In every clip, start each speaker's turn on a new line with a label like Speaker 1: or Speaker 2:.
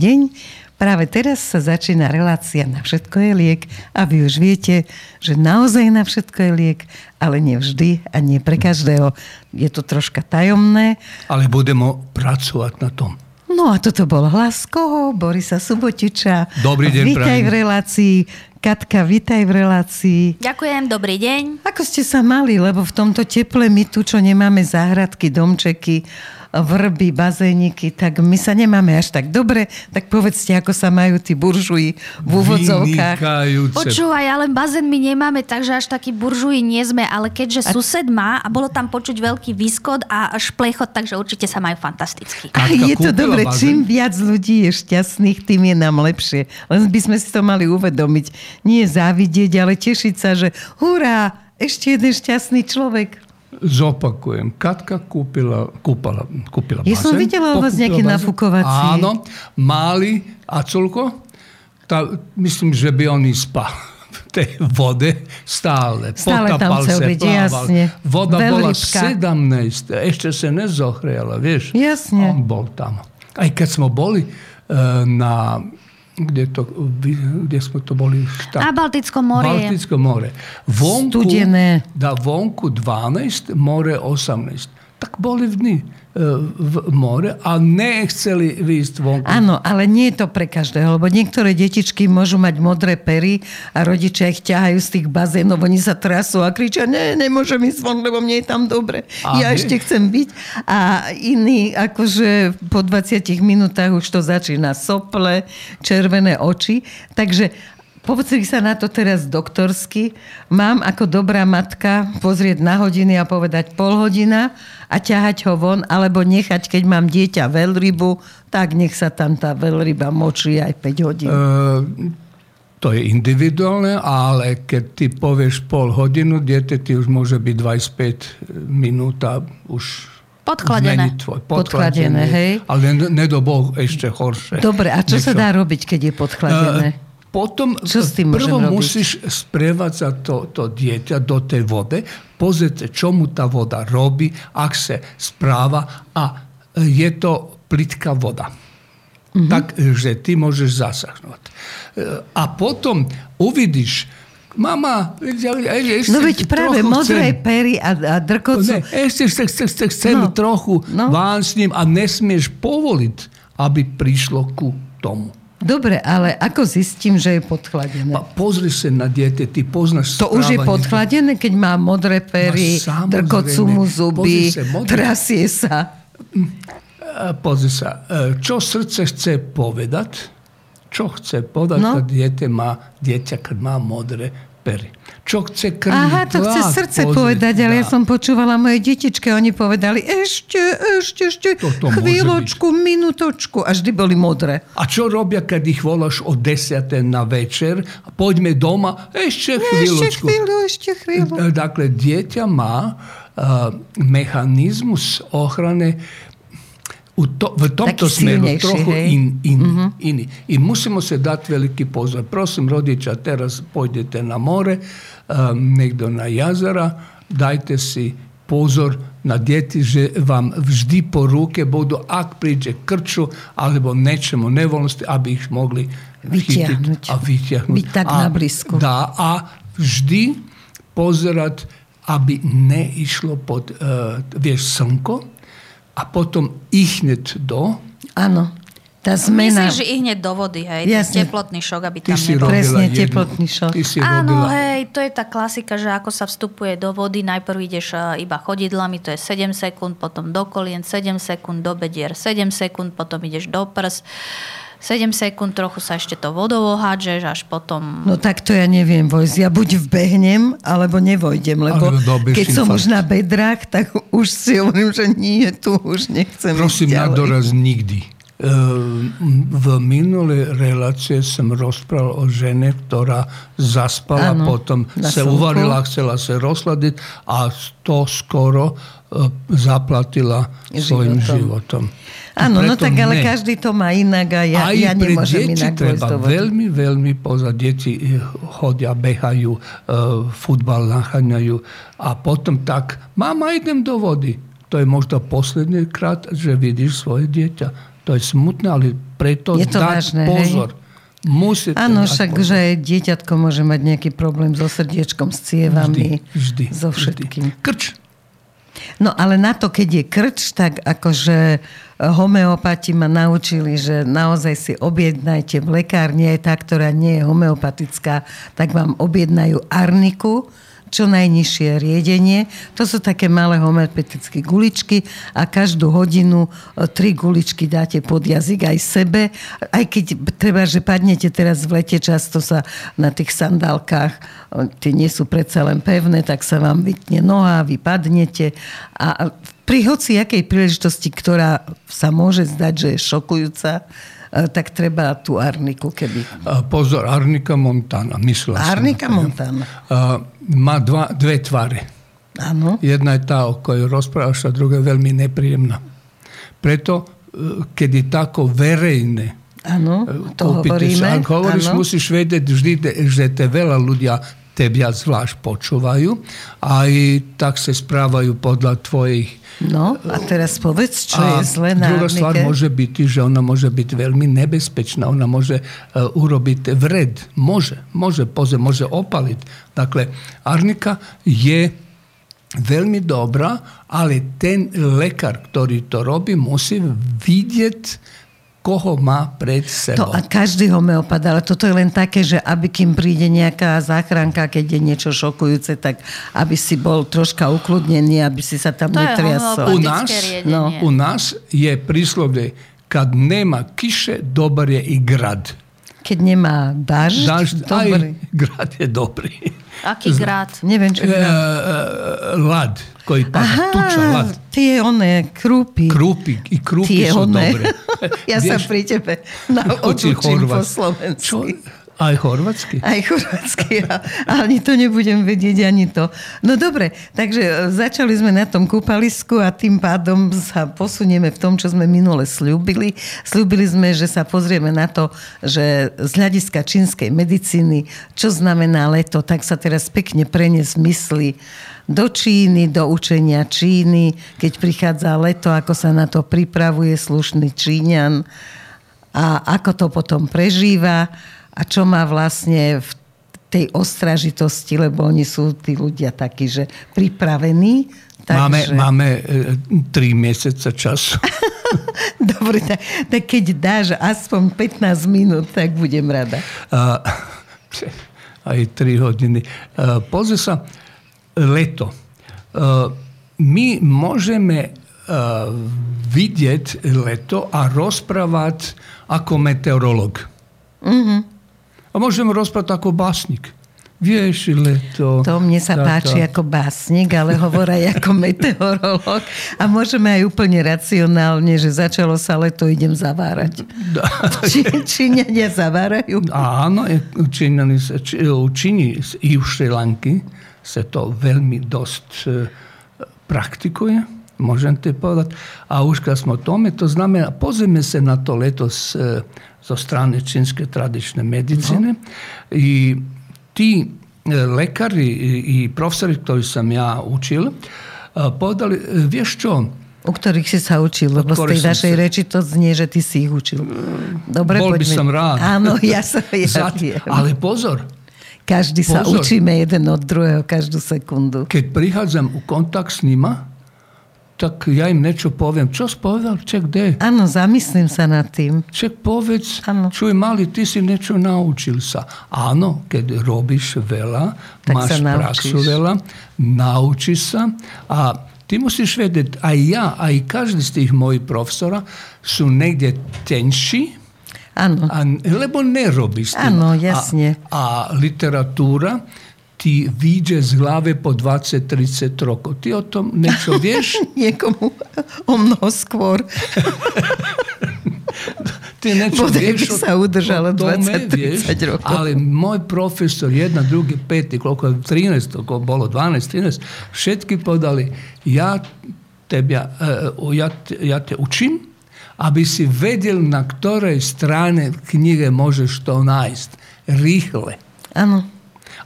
Speaker 1: deň. Práve teraz sa začína relácia Na všetko je liek a vy už viete, že naozaj na všetko je liek, ale nie vždy a nie pre každého. Je to troška tajomné.
Speaker 2: Ale budeme pracovať na tom.
Speaker 1: No a toto bol hlas koho? Borisa Subotiča.
Speaker 2: Dobrý deň,
Speaker 1: Vítaj v relácii. Katka, vítaj v relácii.
Speaker 3: Ďakujem, dobrý deň.
Speaker 1: Ako ste sa mali, lebo v tomto teple my tu, čo nemáme záhradky, domčeky, vrby, bazéniky, tak my sa nemáme až tak dobre. Tak povedzte, ako sa majú tí buržuji v úvodzovkách.
Speaker 2: Vynikajúce.
Speaker 3: Počúvaj, ale bazén my nemáme, takže až taký buržuji nie sme, ale keďže sused má a bolo tam počuť veľký výskot a šplechot, takže určite sa majú fantasticky.
Speaker 1: A je to dobre,
Speaker 2: bazén?
Speaker 1: čím viac ľudí je šťastných, tým je nám lepšie. Len by sme si to mali uvedomiť. Nie závidieť, ale tešiť sa, že hurá, ešte jeden šťastný človek.
Speaker 2: Zopakujem. Katka kúpila, kúpala, kúpila
Speaker 1: Ja som videla u vás nejaký
Speaker 2: bazén.
Speaker 1: nafukovací.
Speaker 2: Áno, mali a colko? Tá, myslím, že by on spal v tej vode stále.
Speaker 1: Stále tam chcel byť, jasne.
Speaker 2: Voda bola
Speaker 1: Veľrybka.
Speaker 2: 17. Ešte sa nezohriela, vieš?
Speaker 1: Jasne.
Speaker 2: On bol tam. Aj keď sme boli eh, na kde, to, kde sme to boli? Štát?
Speaker 3: Na Baltickom mori je.
Speaker 2: Baltické more. Vonku,
Speaker 1: Studené.
Speaker 2: Da, vonku 12, more 18. Tak boli v dni e, v more a nechceli výjsť vonku.
Speaker 1: Áno, ale nie je to pre každého, lebo niektoré detičky môžu mať modré pery a rodičia ich ťahajú z tých bazénov, oni sa trasú a kričia, ne, nemôžem ísť von, lebo mne je tam dobre.
Speaker 2: A
Speaker 1: ja
Speaker 2: nie.
Speaker 1: ešte chcem byť. A iní, akože po 20 minútach už to začína sople, červené oči. Takže Pozri sa na to teraz doktorsky. Mám ako dobrá matka pozrieť na hodiny a povedať pol hodina a ťahať ho von, alebo nechať, keď mám dieťa veľrybu, tak nech sa tam tá veľryba močí aj 5 hodín.
Speaker 2: E, to je individuálne, ale keď ty povieš pol hodinu, dieťa ti už môže byť 25 minút a už
Speaker 3: Podchladené.
Speaker 2: zmení tvoj.
Speaker 1: Podchladené, hej.
Speaker 2: Ale ne- nedoboh ešte horšie.
Speaker 1: Dobre, a čo sa
Speaker 2: Niečo.
Speaker 1: dá robiť, keď je podchladené?
Speaker 2: E, Potom
Speaker 1: Čo s tým
Speaker 2: prvo
Speaker 1: robiť?
Speaker 2: musíš sprevádzať to, to dieťa do tej vode, pozrieť, čo mu tá voda robí, ak sa správa a je to plitká voda.
Speaker 1: Mhm.
Speaker 2: Takže ty môžeš zasahnúť. E, A potom uvidíš, mama, ešte
Speaker 1: No veď práve modré pery a, a drkocu.
Speaker 2: Ne, ešte chcem, chcem, chcem
Speaker 1: No,
Speaker 2: trochu
Speaker 1: no.
Speaker 2: vám s ním a nesmieš povoliť, aby prišlo ku tomu.
Speaker 1: Dobre, ale ako zistím, že je podchladené?
Speaker 2: Pa pozri sa na dieťa, ty poznáš
Speaker 1: To už je podchladené, keď má modré pery,
Speaker 2: No,
Speaker 1: drkocú mu zuby,
Speaker 2: sa, modré-
Speaker 1: trasie sa.
Speaker 2: E, Pozri sa, e, čo srdce chce povedať, čo chce povedať,
Speaker 1: No.
Speaker 2: no. dieťa má, dieťa, keď má modré pery. Čo chce krvný
Speaker 1: Aha, to chce
Speaker 2: tlak
Speaker 1: srdce
Speaker 2: pozrieť,
Speaker 1: povedať, ale ja
Speaker 2: dá.
Speaker 1: som počúvala moje detičke, oni povedali ešte, ešte, ešte,
Speaker 2: Toto
Speaker 1: chvíľočku, minutočku a vždy boli modré.
Speaker 2: A čo robia, keď ich voláš o 10 na večer? Poďme doma, ešte chvíľočku.
Speaker 1: Ešte chvíľu, ešte chvíľu.
Speaker 2: E, Dakle, dieťa má uh, mechanizmus ochrane u to, v tomto smeru trochu in, in, uh-huh. in. I musimo se dati veliki pozor. Prosim rodića, teraz pojdete na more, um, nekdo na jazera, dajte si pozor na djeti že vam vždi po ruke ak priđe krču alebo nečemu nevolnosti, aby ih
Speaker 1: mogli
Speaker 2: vitjahnuti. A
Speaker 1: vytjahnuti. Tak
Speaker 2: a,
Speaker 1: na.
Speaker 2: Da, a vždi pozorat aby ne išlo pod uh, vješ, srnko, a potom ich hneď do.
Speaker 1: Áno, tá zmena.
Speaker 3: Myslíš, že i hneď do vody, hej?
Speaker 1: Jasne.
Speaker 3: Teplotný šok, aby tam nebol.
Speaker 1: Presne,
Speaker 2: jednu-
Speaker 1: teplotný šok.
Speaker 2: Ty si
Speaker 3: Áno,
Speaker 2: robila,
Speaker 3: hej, to je tá klasika, že ako sa vstupuje do vody, najprv ideš eh, iba chodidlami, to je 7 sekúnd, potom do kolien 7 sekúnd, do bedier 7 sekúnd, potom ideš do prs 7 sekúnd, trochu sa ešte to vodou ohádžeš, až potom...
Speaker 1: No tak to ja neviem vojsť. Ja buď vbehnem, alebo nevojdem, lebo keď som
Speaker 2: infarkt.
Speaker 1: už na bedrách, tak už si hovorím, že nie, tu už nechcem
Speaker 2: Prosím, na doraz nikdy. E, V minulej relácie som rozprával o žene, ktorá zaspala,
Speaker 1: Áno,
Speaker 2: potom sa uvarila, chcela sa rozladiť a to skoro e, zaplatila svojim
Speaker 1: Životom. Áno, no tak ale
Speaker 2: ne.
Speaker 1: každý to má inak a ja,
Speaker 2: Aj
Speaker 1: ja nemôžem
Speaker 2: deti
Speaker 1: inak
Speaker 2: treba
Speaker 1: vody.
Speaker 2: veľmi, veľmi pozať. Deti eh, chodia, behajú, uh, futbal nacháňajú a potom tak, mama, idem do vody. To je možno posledný krát, že vidíš svoje dieťa. To je smutné, ale preto
Speaker 1: Je to
Speaker 2: dať
Speaker 1: vážne,
Speaker 2: pozor. Musíte
Speaker 1: Áno, však,
Speaker 2: pozor.
Speaker 1: že dieťatko môže mať nejaký problém so srdiečkom, s cievami,
Speaker 2: Vždy, vždy.
Speaker 1: so
Speaker 2: vždy.
Speaker 1: všetkým.
Speaker 2: Krč.
Speaker 1: No ale na to, keď je krč, tak akože homeopati ma naučili, že naozaj si objednajte v lekárni tá, ktorá nie je homeopatická, tak vám objednajú arniku, čo najnižšie riedenie. To sú také malé homeopatické guličky a každú hodinu e, tri guličky dáte pod jazyk aj sebe. Aj keď treba, že padnete teraz v lete, často sa na tých sandálkach, e, tie nie sú predsa len pevné, tak sa vám vytne noha, vy padnete a pri hoci akej príležitosti, ktorá sa môže zdať, že je šokujúca, tak treba tú arniku, keby...
Speaker 2: Pozor, Arnika Montana, myslel som.
Speaker 1: Arnika. Montana.
Speaker 2: Má dva, dve tvare.
Speaker 1: Áno.
Speaker 2: Jedna je tá, o kojoj rozprávaš, a druga je veľmi nepríjemná. Preto, e, keď je tako verejné,
Speaker 1: Áno,
Speaker 2: e,
Speaker 1: to
Speaker 2: kúpite
Speaker 1: hovoríme.
Speaker 2: ak hovoríš,
Speaker 1: áno.
Speaker 2: musíš vedieť vždy, že te veľa ľudia tebia zvlášť počúvajú a aj tak sa správajú podľa tvojich
Speaker 1: No, a teraz povedz, čo
Speaker 2: a
Speaker 1: je zle na
Speaker 2: Druga stvar može biti, že ona može biti veľmi nebezpečná, ona može e, uh, urobiti vred, može, može, poze, može opaliť. Dakle, arnika je veľmi dobra, ale ten lekar, ktorý to robi, musí vidjeti koho má pred sebou.
Speaker 1: To a každý homeopat, ale toto je len také, že aby kým príde nejaká záchranka, keď je niečo šokujúce, tak aby si bol troška ukludnený, aby si sa tam
Speaker 3: To
Speaker 1: netriasol.
Speaker 2: U nás,
Speaker 1: no,
Speaker 2: U nás je príslovie, kad nema kiše, dobar je i grad.
Speaker 1: Keď nemá dažď,
Speaker 2: Dažď,
Speaker 1: dobrý.
Speaker 2: aj grad je dobrý.
Speaker 3: Aký grad?
Speaker 1: Neviem, čo
Speaker 2: E,
Speaker 1: je.
Speaker 2: e, lad, koji pada, tuča, lad.
Speaker 1: tie one krúpy.
Speaker 2: Krupy, i krupy
Speaker 1: tie
Speaker 2: sú
Speaker 1: one.
Speaker 2: dobré.
Speaker 1: ja sa
Speaker 2: Vieš,
Speaker 1: pri tebe na
Speaker 2: Hoci
Speaker 1: odučím po slovensky.
Speaker 2: Čo? Aj chorvatsky?
Speaker 1: Aj chorvátsky, a- ani to nebudem vedieť, ani to. No dobre, takže e, začali sme na tom kúpalisku a tým pádom sa posunieme v tom, čo sme minule slúbili. Slúbili sme, že sa pozrieme na to, že z hľadiska čínskej medicíny, čo znamená leto, tak sa teraz pekne preniesť mysli do Číny, do učenia Číny, keď prichádza leto, ako sa na to pripravuje slušný Číňan a ako to potom prežíva a čo má vlastne v tej ostražitosti, lebo oni sú tí ľudia takí, že pripravení.
Speaker 2: Máme,
Speaker 1: Takže...
Speaker 2: máme e, tri mjeseca času.
Speaker 1: Dobre, tak, tak keď dáš aspoň 15 minút, tak budem rada.
Speaker 2: A, aj tri hodiny. A, Pozri sa, leto. A, My môžeme a, vidieť leto a rozprávať ako meteorolog. A môžeme rozprávať ako básnik. Vieš, leto...
Speaker 1: To mne sa
Speaker 2: táto-
Speaker 1: páči ako básnik, ale hovor aj ako meteorolog. A môžeme aj úplne racionálne, že začalo sa leto, idem zavárať. Či, Číňania zavárajú?
Speaker 2: Áno, Číňani či- Číni i u Šrilanky sa to veľmi dosť e, praktikuje, môžem ti povedať. A už smo o tome, to znamená, pozrieme sa na to leto z, zo strane čínske tradične medicine i ti e, lekari i, profesori ktorí som ja učil, e, povedali, e, vieš čo,
Speaker 1: U ktorých si sa učil, lebo z tej
Speaker 2: som
Speaker 1: našej
Speaker 2: sa-
Speaker 1: reči to znie, že ty si ich učil. Dobre,
Speaker 2: Bol by
Speaker 1: poďme.
Speaker 2: som rád.
Speaker 1: Áno, ja sa ja
Speaker 2: ale pozor,
Speaker 1: Každý sa
Speaker 2: Pozor.
Speaker 1: učíme jeden od druhého každú sekundu.
Speaker 2: keď prichádzam u kontakt s nima, tak ja im niečo poviem. Čo si povedal? Ček, kde?
Speaker 1: Áno, zamyslím sa nad tým.
Speaker 2: Ček, povedz,
Speaker 1: Áno.
Speaker 2: čuj, mali, ty si niečo naučil sa. Áno, keď robíš veľa,
Speaker 1: Tak
Speaker 2: máš praxu veľa, naučíš sa a ty musíš vedieť, aj ja, aj každý z tých mojich profesora sú niekde tenší,
Speaker 1: Áno.
Speaker 2: a, lebo nerobíš.
Speaker 1: Áno, jasne.
Speaker 2: A, a literatúra ti viđe z glave po 20-30 roko. Ti o tom
Speaker 1: nešto
Speaker 2: vješ? Njekomu
Speaker 1: omno
Speaker 2: skvor.
Speaker 1: ti nešto vješ
Speaker 2: od, udržala
Speaker 1: 20-30 rokov.
Speaker 2: Ali moj profesor, jedna, drugi, peti, koliko je, 13, koliko bolo, 12, 13, šetki podali, ja, tebi, e, ja, ja, ja te učim, aby si vedel, na ktorej strane knjige možeš to najst. Rihle.
Speaker 1: Ano.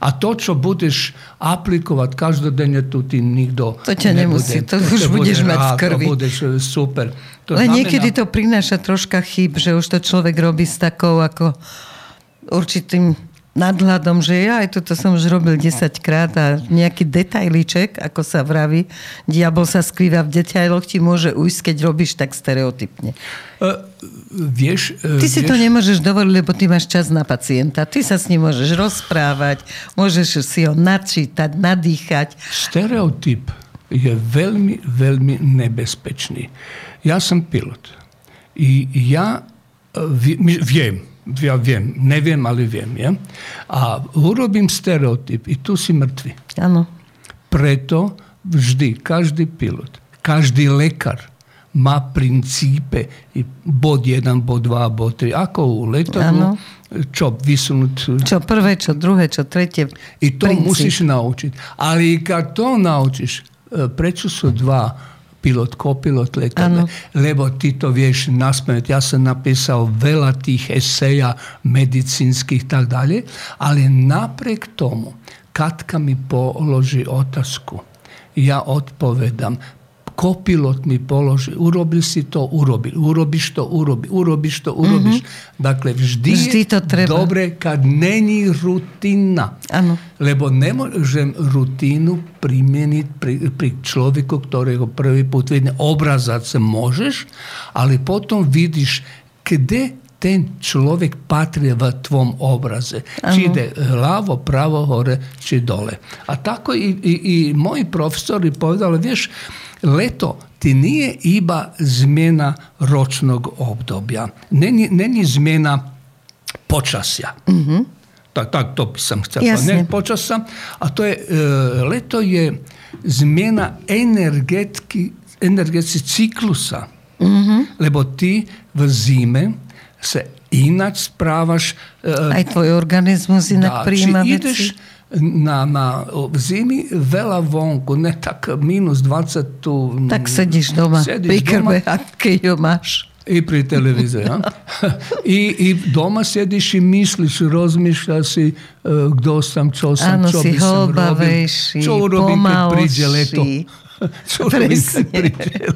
Speaker 2: A to, čo budeš aplikovať každodenne, tu ti nikto
Speaker 1: To ťa nemusí, to už budeš mať v
Speaker 2: rád,
Speaker 1: krvi.
Speaker 2: To budeš e, super. To
Speaker 1: Ale
Speaker 2: znamená-
Speaker 1: niekedy to prináša troška chyb, že už to človek robí s takou ako určitým nadhľadom, že ja aj toto som už robil 10 krát a nejaký detailíček, ako sa vraví, diabol sa skrýva v detailoch, ti môže ujsť, keď robíš tak stereotypne.
Speaker 2: E, vieš, e,
Speaker 1: Ty si
Speaker 2: vieš,
Speaker 1: to nemôžeš dovoliť, lebo ty máš čas na pacienta. Ty sa s ním môžeš rozprávať, môžeš si ho načítať, nadýchať.
Speaker 2: Stereotyp je veľmi, veľmi nebezpečný. Ja som pilot. I ja e, vi- my- viem, ja viem, ale viem. Ja? A urobím stereotyp i tu si mŕtvy.
Speaker 1: Áno.
Speaker 2: Preto vždy, každý pilot, každý lekár má princípe, i bod 1, bod 2, bod 3, ako u letadlu, čo vysunúť
Speaker 1: Čo prvé, čo druhé, čo tretie.
Speaker 2: i to
Speaker 1: princíp.
Speaker 2: musíš naučiť. Ali kad to naučiš, e, prečo su dva pilot kopilot letadle, lebo ti to vieš naspamet. Ja sam napisao vela tih eseja medicinskih tak dalje, ali naprek tomu, Katka mi položi otasku, ja odpovedam, Kopilot mi položí, urobil si to, urobil. Urobiš to, urobi. Urobiš to, urobiš. Dakle, vždy,
Speaker 1: Vždy
Speaker 2: je
Speaker 1: to treba.
Speaker 2: dobre kad není rutina.
Speaker 1: Áno.
Speaker 2: Lebo nemôžem rutínu primjeniť pri, pri človeku, ktorého prvý put vidím. Obrazať sa môžeš, ale potom vidiš kde ten človek patrí v tvom obraze. Či ide ľavo, pravo, hore, či dole. A tako i, i, i moji profesori povedali, vieš, leto ti nije iba zmjena ročnog obdobja. Není zmjena počasja. Tak, tak, to
Speaker 1: Jasne.
Speaker 2: povedať. Ne počasa. A to je, e, leto je zmjena energetski, energetski ciklusa. Lebo ti v zime se inač správaš. e,
Speaker 1: Aj tvoj organizmus inak
Speaker 2: da,
Speaker 1: veci.
Speaker 2: Na, na v zimi veľa vonku, ne tak minus 20 tu.
Speaker 1: Tak sedíš doma,
Speaker 2: Sediš
Speaker 1: pri krbe, keď ho máš.
Speaker 2: I pri televiziji. ja. I, I doma sjediš i misliš, razmišljaš si e, kdo sam, čo sam,
Speaker 1: Áno,
Speaker 2: čo
Speaker 1: si
Speaker 2: by som robil. Čo urobím, keď príde leto. Čo
Speaker 1: Presne.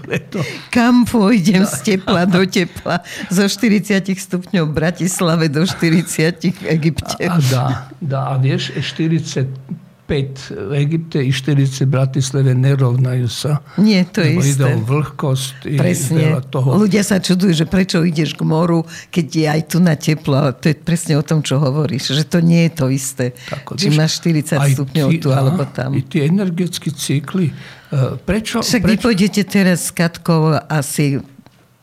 Speaker 2: leto.
Speaker 1: Kam pôjdem z tepla do tepla? Zo 40 stupňov v Bratislave do 40 v Egypte.
Speaker 2: A dá, dá. A vieš, 45 v Egypte i 40 v Bratislave nerovnajú sa.
Speaker 1: Nie, to je
Speaker 2: ide
Speaker 1: isté.
Speaker 2: o vlhkosť
Speaker 1: Presne.
Speaker 2: toho.
Speaker 1: Ľudia sa čudujú, že prečo ideš k moru, keď je aj tu na teplo. To je presne o tom, čo hovoríš. Že to nie je to isté.
Speaker 2: Tako,
Speaker 1: či máš 40
Speaker 2: aj
Speaker 1: stupňov tu alebo tam.
Speaker 2: I tie energetické cykly. E, Prečo?
Speaker 1: Však vy
Speaker 2: prečo
Speaker 1: pôjdete teraz s Katkou asi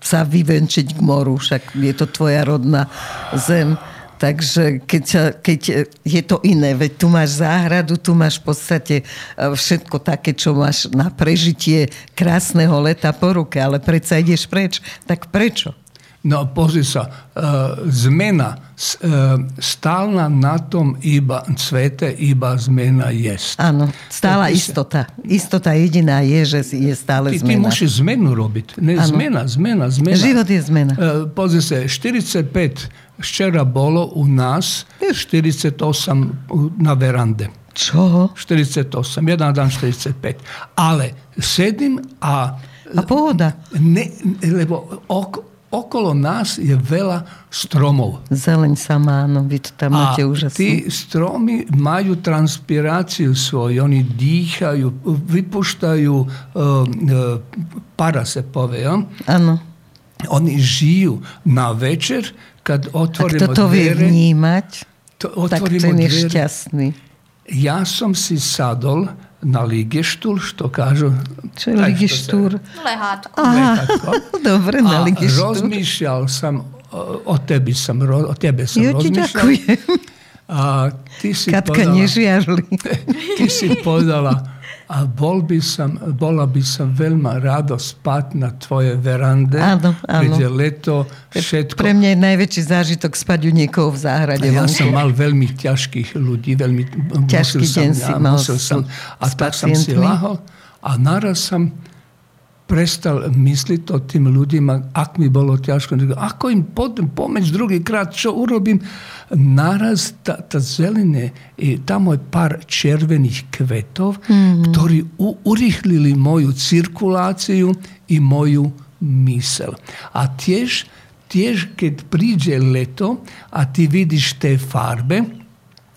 Speaker 1: sa vyvenčiť k moru, však je to tvoja rodná zem. Takže keď, keď je to iné, veď tu máš záhradu, tu máš v podstate e, všetko také, čo máš na prežitie krásneho leta po ruke, ale predsa ideš preč. Tak prečo?
Speaker 2: No pozri sa, e, zmena, stalna na tom iba svete, iba zmena jest.
Speaker 1: Áno, stála
Speaker 2: si-
Speaker 1: istota. Istota jediná je, že je stále
Speaker 2: ty
Speaker 1: zmena.
Speaker 2: musíš zmenu robiť. Ne, zmena, zmena, zmena.
Speaker 1: Život je zmena.
Speaker 2: E, pozri sa, 45 včera bolo u nás, 48 u- na verande.
Speaker 1: Čo?
Speaker 2: 48, jedan dan 45. Ale sedim, a
Speaker 1: A pohoda.
Speaker 2: ne, lebo ok, okolo nás je veľa stromov.
Speaker 1: Zeleň sama, áno, vy to tam
Speaker 2: A
Speaker 1: máte úžasné.
Speaker 2: ti stromy majú transpiráciu svoju, oni dýchajú, vypušťajú uh, uh, para se povie.
Speaker 1: Áno.
Speaker 2: Oni žijú na večer, kad
Speaker 1: Ak
Speaker 2: otvoríme
Speaker 1: toto vie
Speaker 2: dvere,
Speaker 1: vnímať,
Speaker 2: to
Speaker 1: tak ten je
Speaker 2: dvere,
Speaker 1: šťastný.
Speaker 2: ja som si sadol na ligeštúl, što kažu.
Speaker 1: Čo je?
Speaker 3: Lehátko.
Speaker 1: Aha,
Speaker 2: Nekako.
Speaker 1: dobre, na
Speaker 2: A
Speaker 1: ligištúr.
Speaker 2: rozmýšľal som, o, tebi ro- o tebe som
Speaker 1: Jo ti
Speaker 2: rozmýšľal.
Speaker 1: ďakujem.
Speaker 2: A ty si
Speaker 1: Katka
Speaker 2: povedala,
Speaker 1: nežiarli.
Speaker 2: ty si povedala, a bol by som, bola by som veľmi rado spať na tvoje verande,
Speaker 1: Áno, áno.
Speaker 2: keď je leto, všetko.
Speaker 1: Pre mňa je najväčší zážitok spať u niekoho v záhrade.
Speaker 2: Ja
Speaker 1: vonku.
Speaker 2: som mal veľmi ťažkých ľudí, veľmi
Speaker 1: Ťažký
Speaker 2: musel
Speaker 1: deň
Speaker 2: som,
Speaker 1: si
Speaker 2: ja,
Speaker 1: mal
Speaker 2: musel som, a
Speaker 1: s
Speaker 2: tak som si lahol a naraz som prestal misliti o tim ljudima, ak mi bolo tjaško, ako im potem pomeć drugi krat, čo urobim, naraz ta, ta zelene, i tamo je par červenih kvetov, mm. ktori urihlili moju cirkulaciju i moju misel. A tjež, tjež kad priđe leto, a ti vidiš te farbe,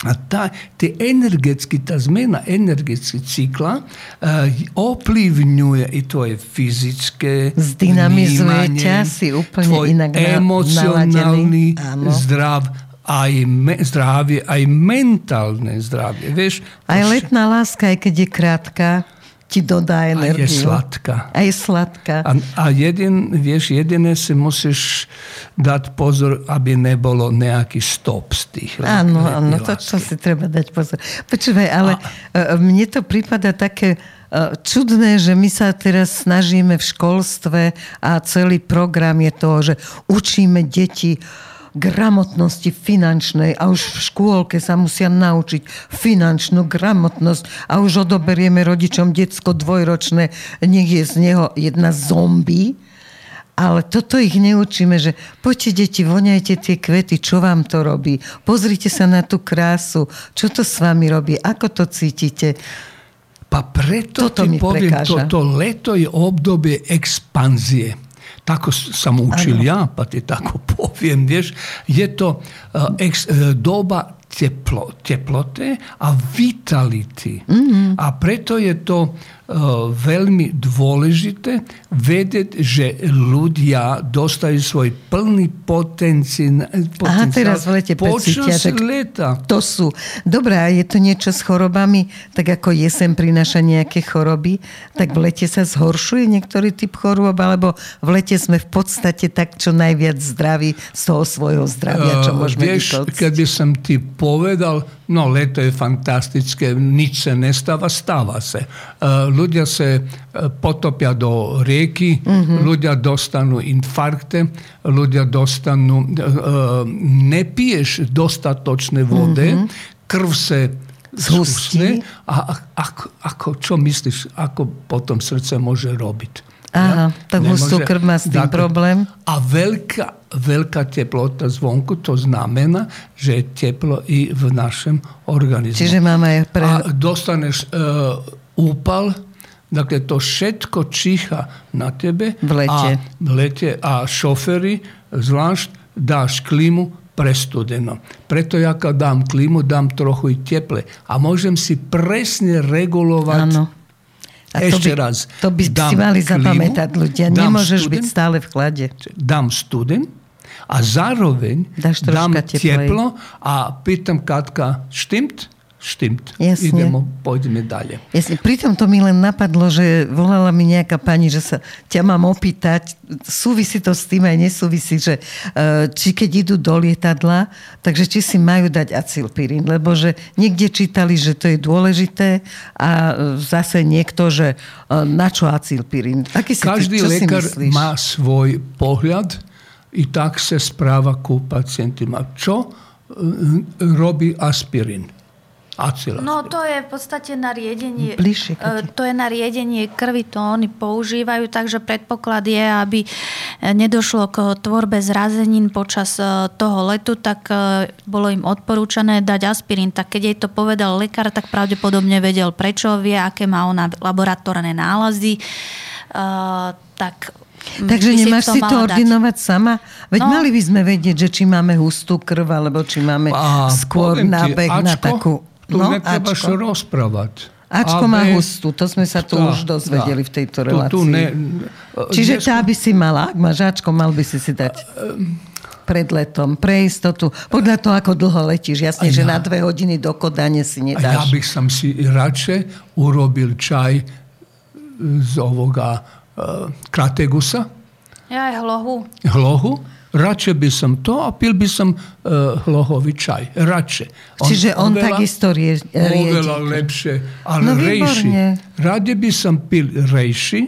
Speaker 2: a tá, tie energeticky, tá zmena energetický cykla uh, ovplyvňuje i tvoje fyzické
Speaker 1: Zdynamizuje ťa si úplne
Speaker 2: tvoj
Speaker 1: inak
Speaker 2: emocionálny zdrav, aj me, zdravie, aj mentálne zdravie. Vieš,
Speaker 1: aj letná láska, aj keď je krátka, ti dodá energiu.
Speaker 2: A je sladká.
Speaker 1: A je sladká.
Speaker 2: A, a jedin, vieš, jediné si musíš dať pozor, aby nebolo nejaký stop z tých
Speaker 1: Áno, áno, to, čo si treba dať pozor. Počúvaj, ale a... E, mne to prípada také e, čudné, že my sa teraz snažíme v školstve a celý program je to, že učíme deti gramotnosti finančnej a už v škôlke sa musia naučiť finančnú gramotnosť a už odoberieme rodičom detsko dvojročné, nech je z neho jedna zombie. Ale toto ich neučíme, že poďte deti, voňajte tie kvety, čo vám to robí. Pozrite sa na tú krásu, čo to s vami robí, ako to cítite.
Speaker 2: Pa preto Toto ti poviem, toto leto je obdobie expanzie tako sam učil ja, pa ti tako poviem, vieš, je to uh, ex, uh, doba teplo, teplote a vitality. Mm-hmm. A preto je to veľmi dôležité vedieť, že ľudia dostajú svoj plný potenciál,
Speaker 1: Aha, teraz v lete
Speaker 2: počas precítia, leta.
Speaker 1: To sú. Dobré, a je to niečo s chorobami, tak ako jesem prináša nejaké choroby, tak v lete sa zhoršuje niektorý typ chorôb, alebo v lete sme v podstate tak čo najviac zdraví z toho svojho zdravia, čo môžeme uh,
Speaker 2: vieš, keď by som ti povedal, No, leto je fantastičke, nič se ne stava, stava se. E, ljudja se e, potopja do reki, mm-hmm. ljudja dostanu infarkte, ljudja dostanu, e, ne piješ dostatočne vode, mm-hmm. krv se zhusne, a ako čo misliš, ako potom srce može robiti?
Speaker 1: Aha, ja? tak hustú krv má s tým tak, problém.
Speaker 2: A veľká, veľká teplota zvonku, to znamená, že je teplo i v našem organizmu.
Speaker 1: Čiže máme aj pre...
Speaker 2: A dostaneš uh, úpal, Dakle, to všetko čícha na tebe.
Speaker 1: V lete.
Speaker 2: A, v lete a šoferi zvlášť dáš klímu prestudeno. Preto ja keď dám klímu, dám trochu i teple. A môžem si presne regulovať
Speaker 1: Áno. A
Speaker 2: Ešte
Speaker 1: to by,
Speaker 2: raz.
Speaker 1: To by si mali zapamätať ľudia. Nemôžeš
Speaker 2: student,
Speaker 1: byť stále v chlade.
Speaker 2: Dám student a zároveň dám teplo a pýtam Katka, štimt? Štimt.
Speaker 1: Jasne.
Speaker 2: Idemo, pôjdeme ďalej.
Speaker 1: Jasne. Pritom to mi len napadlo, že volala mi nejaká pani, že sa ťa mám opýtať, súvisí to s tým aj nesúvisí, že e, či keď idú do lietadla, takže či si majú dať acilpirín, lebo že niekde čítali, že to je dôležité a e, zase niekto, že e, na čo acilpirín.
Speaker 2: Aký si Každý ty, lekár má svoj pohľad i tak sa správa ku pacientom. Čo robí aspirín?
Speaker 3: Acila. No to je v podstate na riedenie, Bližšie, e, to je na riedenie krvi, to oni používajú, takže predpoklad je, aby nedošlo k tvorbe zrazenín počas e, toho letu, tak e, bolo im odporúčané dať aspirín. Tak keď jej to povedal lekár, tak pravdepodobne vedel prečo, vie, aké má ona laboratórne nálazy. tak
Speaker 1: Takže nemáš si to ordinovať dať. sama? Veď no. mali by sme vedieť, že či máme hustú krv, alebo či máme a, skôr nábeh na takú
Speaker 2: tu no, netrebaš Ačko. rozprávať.
Speaker 1: Ačko má hustú, to sme sa tu tá, už dozvedeli tá. v tejto relácii. Tu, tu ne, Čiže dnesko... tá by si mala, ak máš Ačko, mal by si si dať pred letom, pre istotu. Podľa toho, ako dlho letíš. Jasne, ja, že na dve hodiny do Kodane si nedáš.
Speaker 2: Ja bych som si radšej urobil čaj z ovoga uh, krategusa.
Speaker 3: Ja aj hlohu.
Speaker 2: Hlohu Radšej by som to a pil by som uh, hlohový čaj. Radšej.
Speaker 1: On Čiže on oveľa, takisto rie, riedi.
Speaker 2: Oveľa lepšie. Ale no, rejši. Rade by som pil rejši,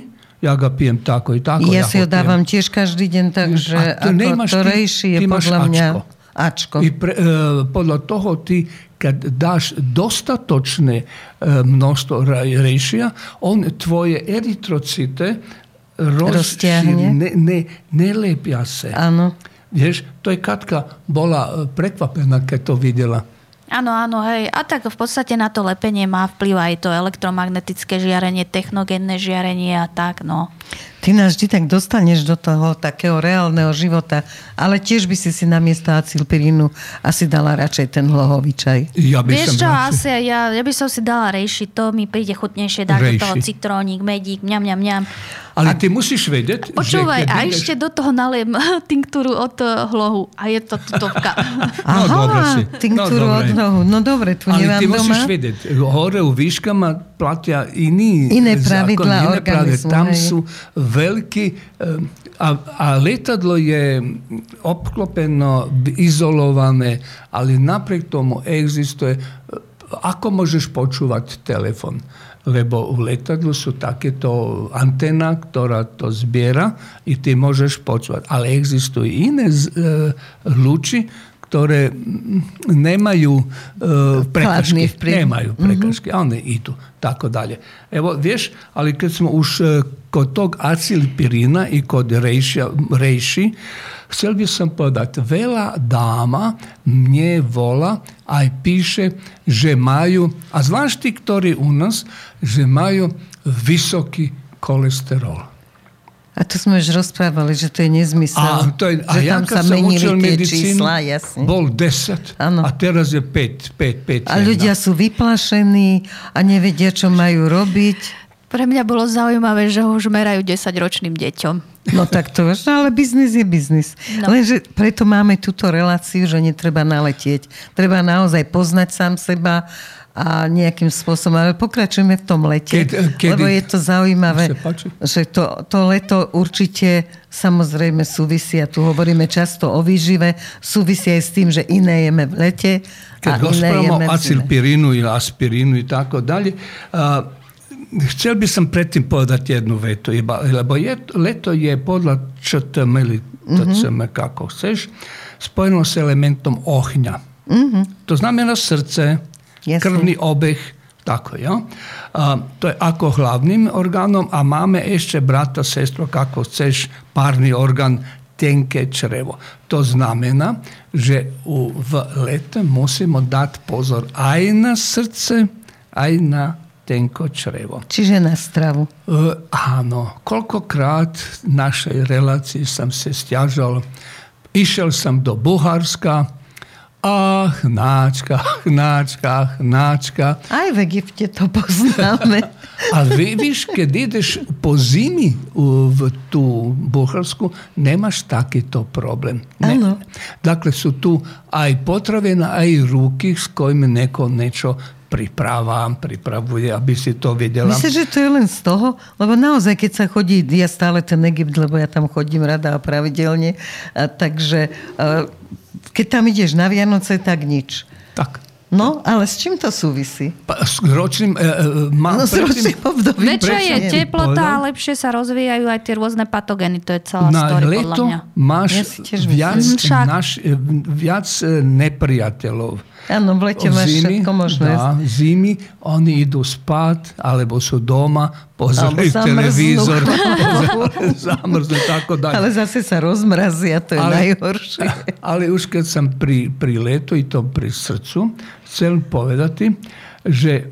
Speaker 2: ja ga pijem tako i tako.
Speaker 1: Ja, ja si ho dávam tiež každý deň, takže to, ako to rejši je podľa mňa ačko.
Speaker 2: I pre, uh, podľa toho ty, keď dáš dostatočné uh, množstvo rejšia, on tvoje eritrocite
Speaker 1: Roztiahne.
Speaker 2: Ne, ne, nelepia sa.
Speaker 1: Áno.
Speaker 2: Vieš, to je Katka bola e, prekvapená, keď to videla.
Speaker 3: Áno, áno, hej. A tak v podstate na to lepenie má vplyv aj to elektromagnetické žiarenie, technogénne žiarenie a tak, no.
Speaker 1: Ty nás vždy tak dostaneš do toho takého reálneho života, ale tiež by si si na miesto acilpirínu asi dala radšej ten hlohový čaj.
Speaker 2: Ja by
Speaker 3: Vieš
Speaker 2: som
Speaker 3: čo, asi ja, ja by som si dala rejši, to mi príde chutnejšie, dať do toho citrónik, medík, mňam, mňam, mňam.
Speaker 2: Ale ty musíš vedieť,
Speaker 3: Počúvaj,
Speaker 2: že
Speaker 3: a
Speaker 2: ideš-
Speaker 3: ešte do toho naliem tinktúru od eh, hlohu a je to tutovka.
Speaker 2: No, dobre si.
Speaker 1: tinktúru
Speaker 2: No,
Speaker 1: od
Speaker 2: dobre.
Speaker 1: nohu. No dobre, tu
Speaker 2: Ale
Speaker 1: nemám
Speaker 2: ty
Speaker 1: doma.
Speaker 2: musíš vedieť, hore u výškama platia iní
Speaker 1: Iné pravidlá
Speaker 2: iné
Speaker 1: organizmu,
Speaker 2: Tam
Speaker 1: hej.
Speaker 2: sú veľký... eh, A, a letadlo je obklopeno, izolované, ale napriek tomu existuje... eh, Ako môžeš počúvať telefon? Lebo v letadlu sú takéto antena, ktorá to zbiera i ty môžeš počúvať. Ale existujú iné e, lúči, ktoré nemajú e, prekažky.
Speaker 1: vplyv.
Speaker 2: Nemajú prekažky, a one tako dalje. Evo, vieš, ali kad smo už e, kod tog acilpirina i kod rejša, rejši, chcel by som povedať, veľa dáma mne vola aj píše, že majú, a zvlášť tí, ktorí u nás, že majú vysoký kolesterol.
Speaker 1: A to sme už rozprávali, že to je nezmysel.
Speaker 2: A, to je, a
Speaker 1: že
Speaker 2: ja
Speaker 1: tam sa menili
Speaker 2: učil
Speaker 1: tie čísla, jasne.
Speaker 2: bol 10,
Speaker 1: Áno.
Speaker 2: a teraz je 5, 5, 5.
Speaker 1: A ľudia sú vyplašení a nevedia, čo majú robiť.
Speaker 3: Pre mňa bolo zaujímavé, že ho už merajú 10-ročným deťom.
Speaker 1: No tak to vieš, no ale biznis je biznis.
Speaker 3: No.
Speaker 1: Lenže preto máme túto reláciu, že netreba naletieť. Treba naozaj poznať sám seba a nejakým spôsobom, ale pokračujeme v tom lete,
Speaker 2: Keď- kedy-
Speaker 1: lebo je to zaujímavé, že to, to leto určite samozrejme súvisí, a tu hovoríme často o výžive, súvisí aj s tým, že iné jeme v lete a iné
Speaker 2: rozprávamo
Speaker 1: jeme v
Speaker 2: acilpirinu ili aspirinu i tako dalje, a, chcel by som predtým povedať jednu vetu, lebo je, leto je podľa ČTM ili TCM, kako chceš, spojeno s elementom ohňa. To znamená srdce,
Speaker 1: Jasne.
Speaker 2: krvný obeh, tako, ja? A, to je ako hlavným orgánom a máme ešte brata, sestro, kako chceš, párny orgán, tenké črevo. To znamená, že u, v lete musíme dať pozor aj na srdce, aj na tenko črevo.
Speaker 1: Čiže na stravu.
Speaker 2: E, áno, koľkokrát v našej relácii som sa stiažal. Išiel som do Bulharska a hnáčka, hnáčka, hnáčka.
Speaker 1: Aj v Egypte to poznáme.
Speaker 2: A vi, víš, keď ideš po zimi v tú Bulharsku, nemáš takýto problém.
Speaker 1: Áno.
Speaker 2: Dakle, sú tu aj potraviny, aj ruky, s kojimi neko niečo pripravám, pripravuje, aby si to vedela.
Speaker 1: Myslíš, že to je len z toho? Lebo naozaj, keď sa chodí, ja stále ten Egypt, lebo ja tam chodím rada a pravidelne, a takže keď tam ideš na Vianoce, tak nič.
Speaker 2: Tak.
Speaker 1: No, ale s čím to súvisí?
Speaker 2: Pa, s ročným... E, e, mám
Speaker 1: No s ročným obdobím.
Speaker 3: Väčšia je teplota a lepšie sa rozvíjajú aj tie rôzne patogény. To je celá
Speaker 2: na
Speaker 3: story podľa
Speaker 2: leto
Speaker 3: mňa.
Speaker 1: Ja
Speaker 2: máš
Speaker 1: tiež
Speaker 2: viac, naš, viac e, nepriateľov.
Speaker 1: Áno, v lete máš všetko možné.
Speaker 2: Dá, zimy, oni idú spať, alebo sú doma, pozerajú televízor, zamrznú, tako dalje.
Speaker 1: Ale zase sa rozmrazia, to je
Speaker 2: Ale-
Speaker 1: najhoršie.
Speaker 2: Ali už keď som pri, pri letu i to pri srcu, chcem povedati, že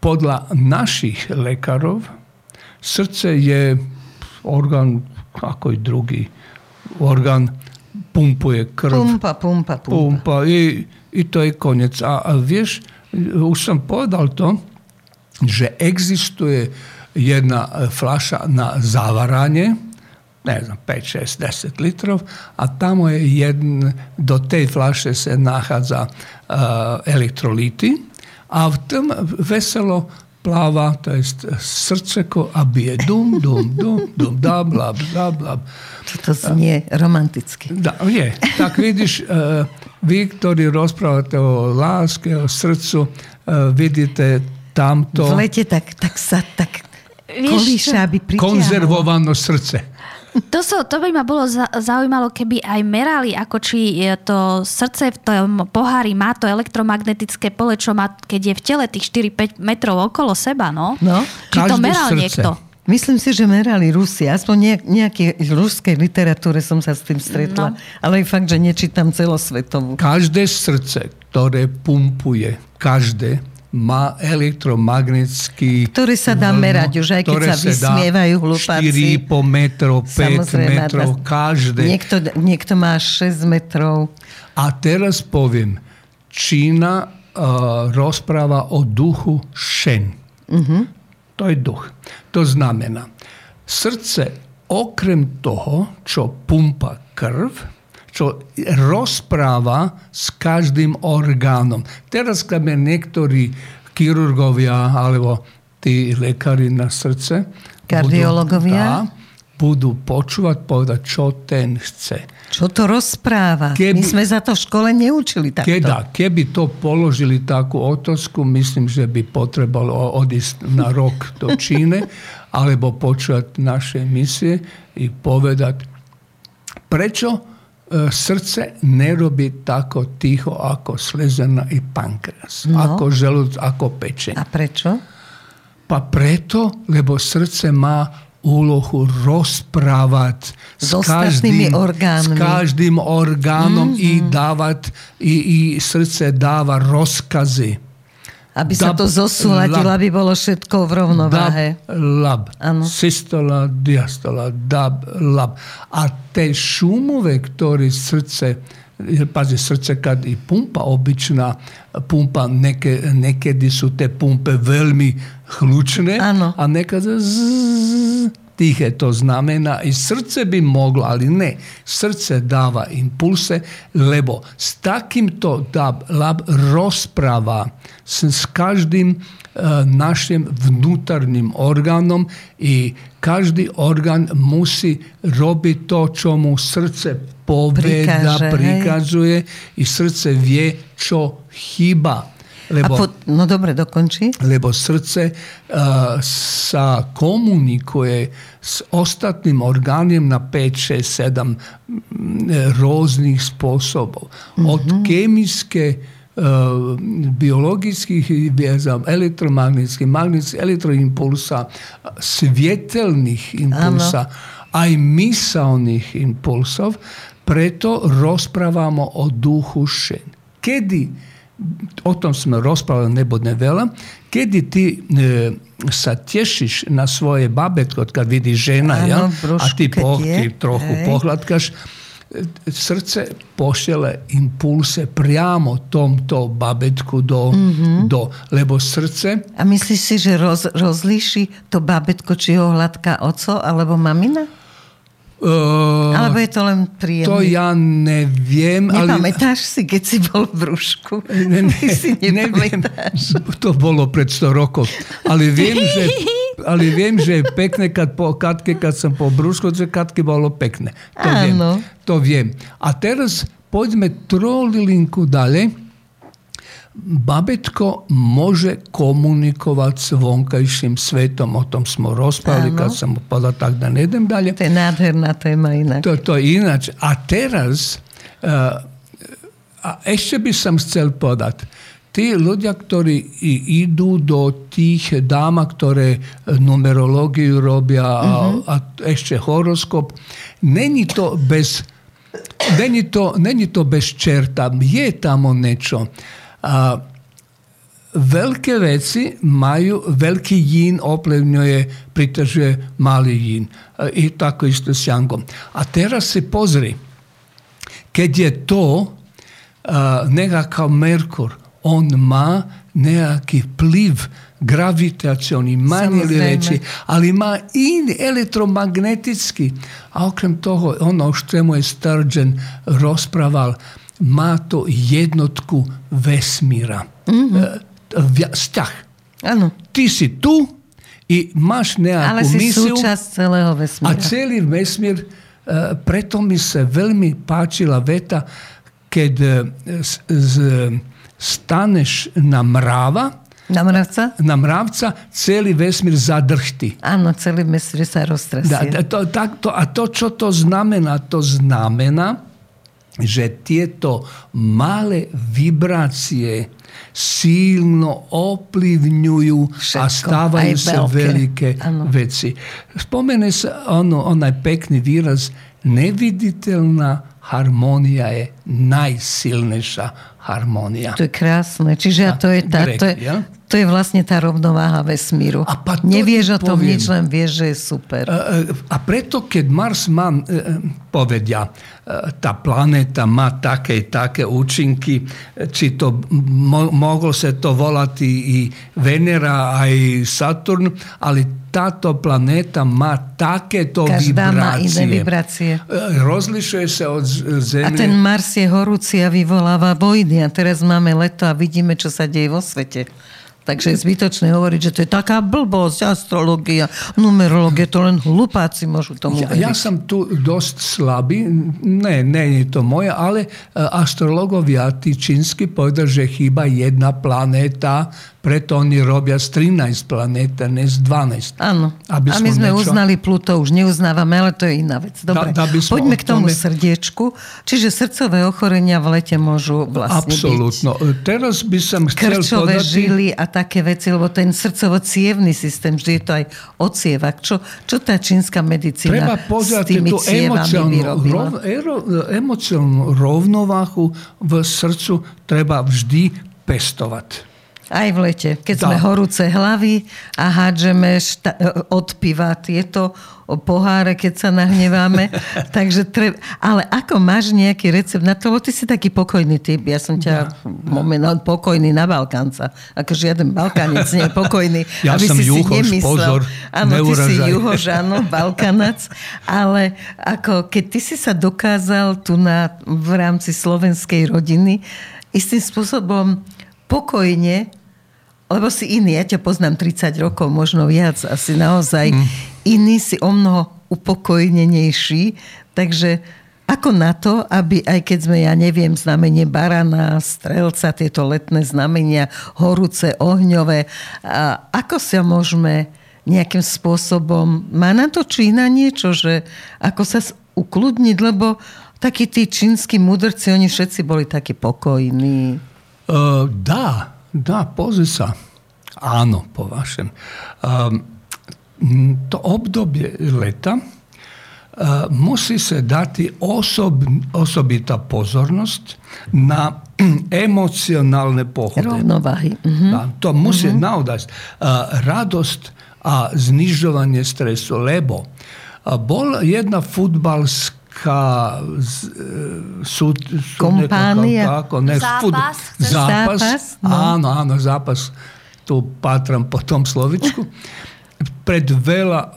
Speaker 2: podľa našich lekárov srce je orgán ako i drugi orgán pumpuje krv
Speaker 1: Pumpa, pumpa, pumpa.
Speaker 2: pumpa i, i to je konec. A, a vieš, už som povedal to, že existuje jedna e, flaša na zavaranie, ne znam, 5, 6, 10 litrov, a tamo je jedn, do tej flaše se nachádza uh, elektroliti, a v tom veselo plava, to jest srceko, a bije dum, dum, dum, dum, da, bla, bla, bla.
Speaker 1: Toto znie romanticky.
Speaker 2: Da, je. Tak vidiš, e, vi ktorí rozprávate o láske, o srdcu, e, vidíte tamto
Speaker 1: V lete tak, tak sa tak kolíša, aby pritiahol.
Speaker 2: konzervované srdce.
Speaker 3: To, so, to by ma bolo za, zaujímalo, keby aj merali, ako či je to srdce v tom pohári má to elektromagnetické pole, čo má, keď je v tele tých 4-5 metrov okolo seba, no.
Speaker 1: No.
Speaker 3: Či to meral
Speaker 2: srdce.
Speaker 3: niekto.
Speaker 1: Myslím si, že merali Rusi. Aspoň nejak, nejakej ruskej literatúre som sa s tým stretla. No. Ale je fakt, že nečítam celosvetovú.
Speaker 2: Každé srdce, ktoré pumpuje, každé, má elektromagnetický
Speaker 1: Ktoré sa dá merať už, aj keď sa vysmievajú hlupáci.
Speaker 2: 4 po metrov, 5 Samozrejme, metrov, každé.
Speaker 1: Niekto, niekto má 6 metrov.
Speaker 2: A teraz poviem, Čína uh, rozpráva o duchu Shen. Uh-huh. To je duch. To znamená, srdce okrem toho, čo pumpa krv, čo rozpráva s každým orgánom. Teraz, keď niektorí chirurgovia alebo tí lekári na srdce
Speaker 1: Kardiologovia?
Speaker 2: Budú, počúvať, povedať, čo ten chce.
Speaker 1: Čo to rozpráva? Keby, My sme za to v škole neučili takto.
Speaker 2: Keda, keby to položili takú otázku, myslím, že by potrebalo odísť na rok do Číny, alebo počúvať naše misie i povedať, prečo e, srdce nerobí tako ticho ako slezena i pankreas, no. ako želuc, ako pečeň.
Speaker 1: A prečo?
Speaker 2: Pa preto, lebo srdce má úlohu rozprávať
Speaker 1: s, s každým, orgánmi.
Speaker 2: s každým orgánom mm-hmm. i dávať, i, i srdce dáva rozkazy.
Speaker 1: Aby sa to zosúladilo, aby bolo všetko v rovnováhe.
Speaker 2: Lab. Ano. Systola, diastola, dab, lab. A tie šumové, ktoré srdce pazi srdce kad i pumpa obična pumpa neke, nekedy su te pumpe veľmi hlučne ano. a nekada zzz, tihe. To znamená, i srdce by moglo, ali ne. Srdce dáva impulse, lebo s takýmto lab rozpráva s, s každým e, našim vnútorným orgánom i každý orgán musí robiť to, čo mu srdce poveda, prikazuje i srdce vie, čo chýba.
Speaker 1: Lebo, po, no dobre, dokončí.
Speaker 2: Lebo srdce uh, sa komunikuje s ostatným orgánom na 5, 6, 7 rôznych spôsobov. Mm-hmm. Od chemické uh, biologických elektromagnetických, magnetických elektroimpulsa, svietelných impulsa, ano. aj myselných impulsov, preto rozprávamo o duchu šen. Kedy, o tom sme rozprávali nebodne veľa, kedy ty e, sa tešiš na svoje babetko, kad vidi žena, ja? a ty, po, ty trochu hej. pohľadkaš, e, srdce pošele impulse priamo tomto babetku do, mm-hmm. do lebo srdce...
Speaker 1: A myslíš si, že roz, rozlíši to babetko, či ho hladká oco alebo mamina? Uh, Alebo je to len príjemné?
Speaker 2: To ja neviem.
Speaker 1: Nepamätáš ale... si, keď si bol v brúšku?
Speaker 2: Ne, ne, si neviem. To bolo pred 100 rokov. Ale viem, že, ale viem, že je pekné, kad po Katke, kad som po brúšku, že Katke bolo pekné. To Áno. viem. To viem. A teraz poďme trolilinku ďalej babetko može komunikovati s vonkajšim svetom, o tom smo rozprávali, kad sam povedal tak da ne idem dalje.
Speaker 1: To je nádherná téma inak.
Speaker 2: To, to je inač. A teraz, uh, a ešte by som chcel povedať, tí ľudia, ktorí idú do tých dáma, ktoré numerológiu robia uh-huh. a, a ešte horoskop, není to bez není to, není to bez čerta, je tamo niečo. A veľké veci majú, veľký jín ovplyvňuje, pritažuje malý jín. I tako isto s jangom. A teraz si pozri, keď je to uh, nekakav Merkur, on má nejaký vplyv gravitacioni, manje veći, ali ima i elektromagnetički. A okrem toho, ono što mu je Sturgeon rozpraval, má to jednotku vesmíra. Mm-hmm. Vzťah.
Speaker 1: Áno.
Speaker 2: Ty si tu i máš nejakú
Speaker 1: Ale si
Speaker 2: misiu.
Speaker 1: súčasť celého vesmíra.
Speaker 2: A celý vesmír, e, preto mi sa veľmi páčila veta, keď e, z, z, staneš na mráva,
Speaker 1: na mravca?
Speaker 2: Na mravca celý vesmír zadrhti.
Speaker 1: Áno, celý vesmír sa roztrasie.
Speaker 2: Da, to, tak, to, a to, čo to znamená? To znamená, že tieto malé vibrácie silno ovplyvňujú a stávajú sa veľké ano. veci. Spomene sa ono, onaj pekný výraz, neviditeľná harmónia je najsilnejšia harmónia.
Speaker 1: To je krásne. Čiže a to je tá, to je, to je vlastne tá rovnováha vesmíru. A Nevieš o tom poviem. nič, len vieš, že je super.
Speaker 2: A preto, keď Mars má, e, e, povedia, e, tá planéta má také, také účinky, či to mo, mohlo sa to volať i Venera, aj Saturn, ale táto planéta má takéto
Speaker 1: Každá
Speaker 2: vibrácie.
Speaker 1: má iné vibrácie.
Speaker 2: Rozlišuje sa od Zeme.
Speaker 1: A ten Mars je horúci a vyvoláva vojny. A teraz máme leto a vidíme, čo sa deje vo svete. Takže je zbytočné hovoriť, že to je taká blbosť, astrológia, numerológia, to len hlupáci môžu tomu
Speaker 2: ja, ja som tu dosť slabý, ne, ne je to moje, ale e, astrologovia, tí čínsky povedali, že chýba jedna planéta preto oni robia z 13 planét a ne z 12.
Speaker 1: Áno. Aby a my sme niečo... uznali Pluto, už neuznávame, ale to je iná vec. Dobre, da, da poďme k tomu srdiečku. Čiže srdcové ochorenia v lete môžu vlastne
Speaker 2: Absolutno.
Speaker 1: byť.
Speaker 2: Teraz by som chcel
Speaker 1: Krčové
Speaker 2: podať...
Speaker 1: žily a také veci, lebo ten srdcovo-cievný systém, vždy je to aj ocievak. Čo, čo tá čínska medicína
Speaker 2: Treba pozerať tú emocionálnu rovnováhu v srdcu treba vždy pestovať.
Speaker 1: Aj v lete, keď sme horúce hlavy a hádžeme šta- od piva tieto poháre, keď sa nahneváme. Takže treba... Ale ako máš nejaký recept na to? Lebo ty si taký pokojný typ. Ja som ťa ja. moment pokojný na Balkánca. Ako žiaden Balkánec nie je pokojný.
Speaker 2: Ja aby som si juhož, si pozor.
Speaker 1: Áno, ty si juhož, áno, Balkánac. Ale ako keď ty si sa dokázal tu na, v rámci slovenskej rodiny istým spôsobom pokojne, lebo si iný, ja ťa poznám 30 rokov, možno viac, asi naozaj mm. iný si o mnoho upokojnenejší, takže ako na to, aby aj keď sme, ja neviem, znamenie barana, strelca, tieto letné znamenia, horúce, ohňové, a ako sa môžeme nejakým spôsobom, má na to Čína niečo, že ako sa ukludniť, lebo takí tí čínsky mudrci, oni všetci boli takí pokojní.
Speaker 2: Uh, dá, Da, pozica. Ano, po vašem. Um, to obdobje leta musi se dati osob, osobita pozornost na emocionalne pohode.
Speaker 1: Rovnovahy. Mm-hmm.
Speaker 2: Da, to musi mm-hmm. radost, a znižovanje stresu. Lebo bol jedna futbalska futbalská neka súd,
Speaker 1: Kompánia.
Speaker 2: Ako, ne,
Speaker 3: zápas. Fut,
Speaker 2: zápas. zápas no. Áno, áno, zápas. Tu pátram po tom slovičku. Pred veľa,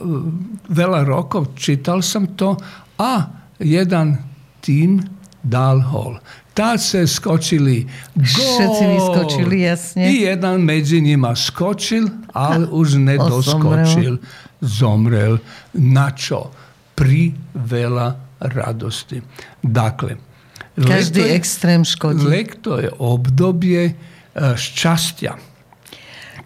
Speaker 2: veľa rokov čítal som to a jeden tým dal hol. Tá sa skočili gól.
Speaker 1: Všetci vyskočili, jasne.
Speaker 2: I jeden medzi nima skočil, ale a, už nedoskočil. Zomrel. Na čo? Pri veľa radosti. Dakle,
Speaker 1: Každý je, extrém škodí.
Speaker 2: Lekto je obdobie e, šťastia.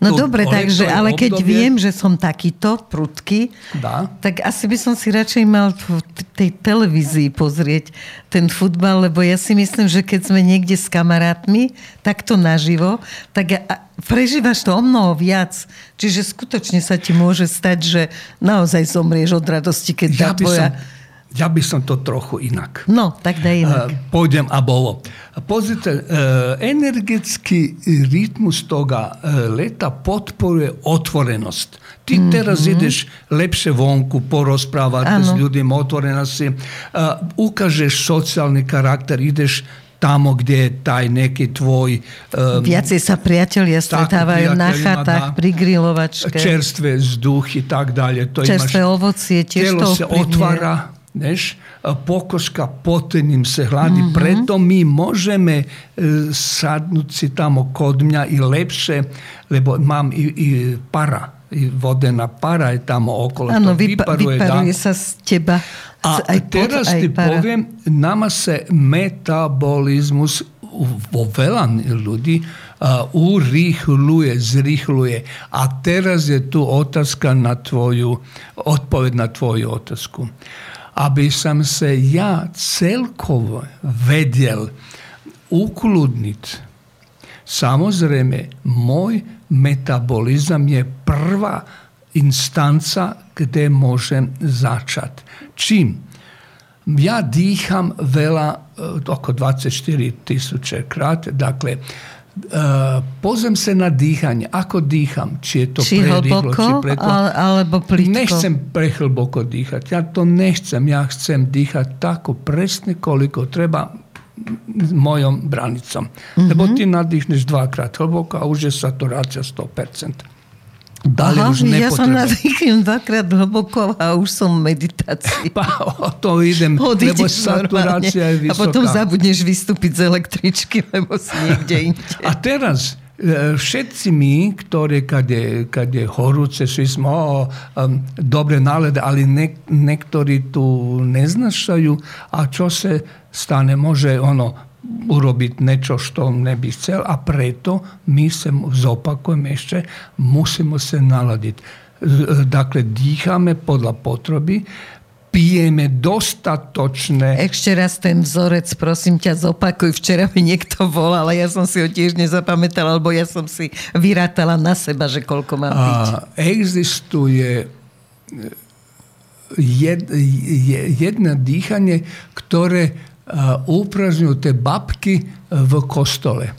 Speaker 1: No tu, dobre, takže, ale keď obdobie... viem, že som takýto prudký, Dá. tak asi by som si radšej mal v tej televízii pozrieť ten futbal, lebo ja si myslím, že keď sme niekde s kamarátmi, takto naživo, tak prežívaš to o mnoho viac. Čiže skutočne sa ti môže stať, že naozaj zomrieš od radosti, keď ja tá tvoja... Som
Speaker 2: ja by som to trochu inak.
Speaker 1: No, tak daj inak.
Speaker 2: Uh, pôjdem a bolo. Pozrite, uh, energetický rytmus toga uh, leta podporuje otvorenosť. Ty mm-hmm. teraz ideš lepšie vonku, porozprávať ano. s ľuďmi, otvorená si, ukážeš sociálny charakter, ideš tamo, kde je taj neki tvoj...
Speaker 1: Um, Viacej sa priatelia stretávajú na chatách, pri grilovačke.
Speaker 2: Čerstvé vzduchy, tak dalje.
Speaker 1: To Čerstvé imaš, ovocie, tiež to
Speaker 2: sa otvára Neš, pokoška potením se hladi, mm-hmm. preto mi môžeme e, sadnúť si tamo kod mňa i lepšie, lebo mám i, i para, i vodená para je tamo okolo.
Speaker 1: Áno, vypa- vyparuje, vyparuje sa z teba.
Speaker 2: A aj teraz pot, ti para. poviem, nama se metabolizmus vo veľa ľudí uh, urýchluje, zrýchluje. A teraz je tu otázka na tvoju, odpoveď na tvoju otázku. Aby sam se ja celkovo vedel ukludniti. Samozrejme, môj metabolizam je prvá instanca gde môžem začať. Čím? Ja dýcham veľa, e, oko 24 tisúče krát, dakle, Uh, pozem se na dýchanie. Ako dýcham? Či je to
Speaker 1: či
Speaker 2: prerýchlo, či pretlo...
Speaker 1: alebo plitko?
Speaker 2: Nechcem prehlboko dýchať. Ja to nechcem. Ja chcem dýchať tako presne, koliko treba mojom branicom. Mm-hmm. Lebo ty nadýchneš dvakrát hlboko a už je saturácia 100%.
Speaker 1: Dali Aha, už ja som nadýchnem dvakrát hlboko a už som v meditácii.
Speaker 2: Pa, o to idem, Odídeš lebo saturácia je vysoká.
Speaker 1: A potom zabudneš vystúpiť z električky, lebo si niekde inde.
Speaker 2: A teraz e, všetci my, ktorí kade, kade horúce, svi smo o, um, dobre nálede, ali ne, niektorí tu neznašajú a čo sa stane, može ono urobiť niečo, što ne bi chcel a preto mi se, zopakujem ešte, musimo se naladiť. Dakle, dýchame podľa potreby, pijeme dostatočné...
Speaker 1: Ešte raz ten vzorec, prosím ťa, zopakuj. Včera mi niekto volal, ale ja som si ho tiež nezapamätala, lebo ja som si vyrátala na seba, že koľko mám piť.
Speaker 2: Existuje jed, jedno dýchanie, ktoré uprazňujú tie babky v kostole.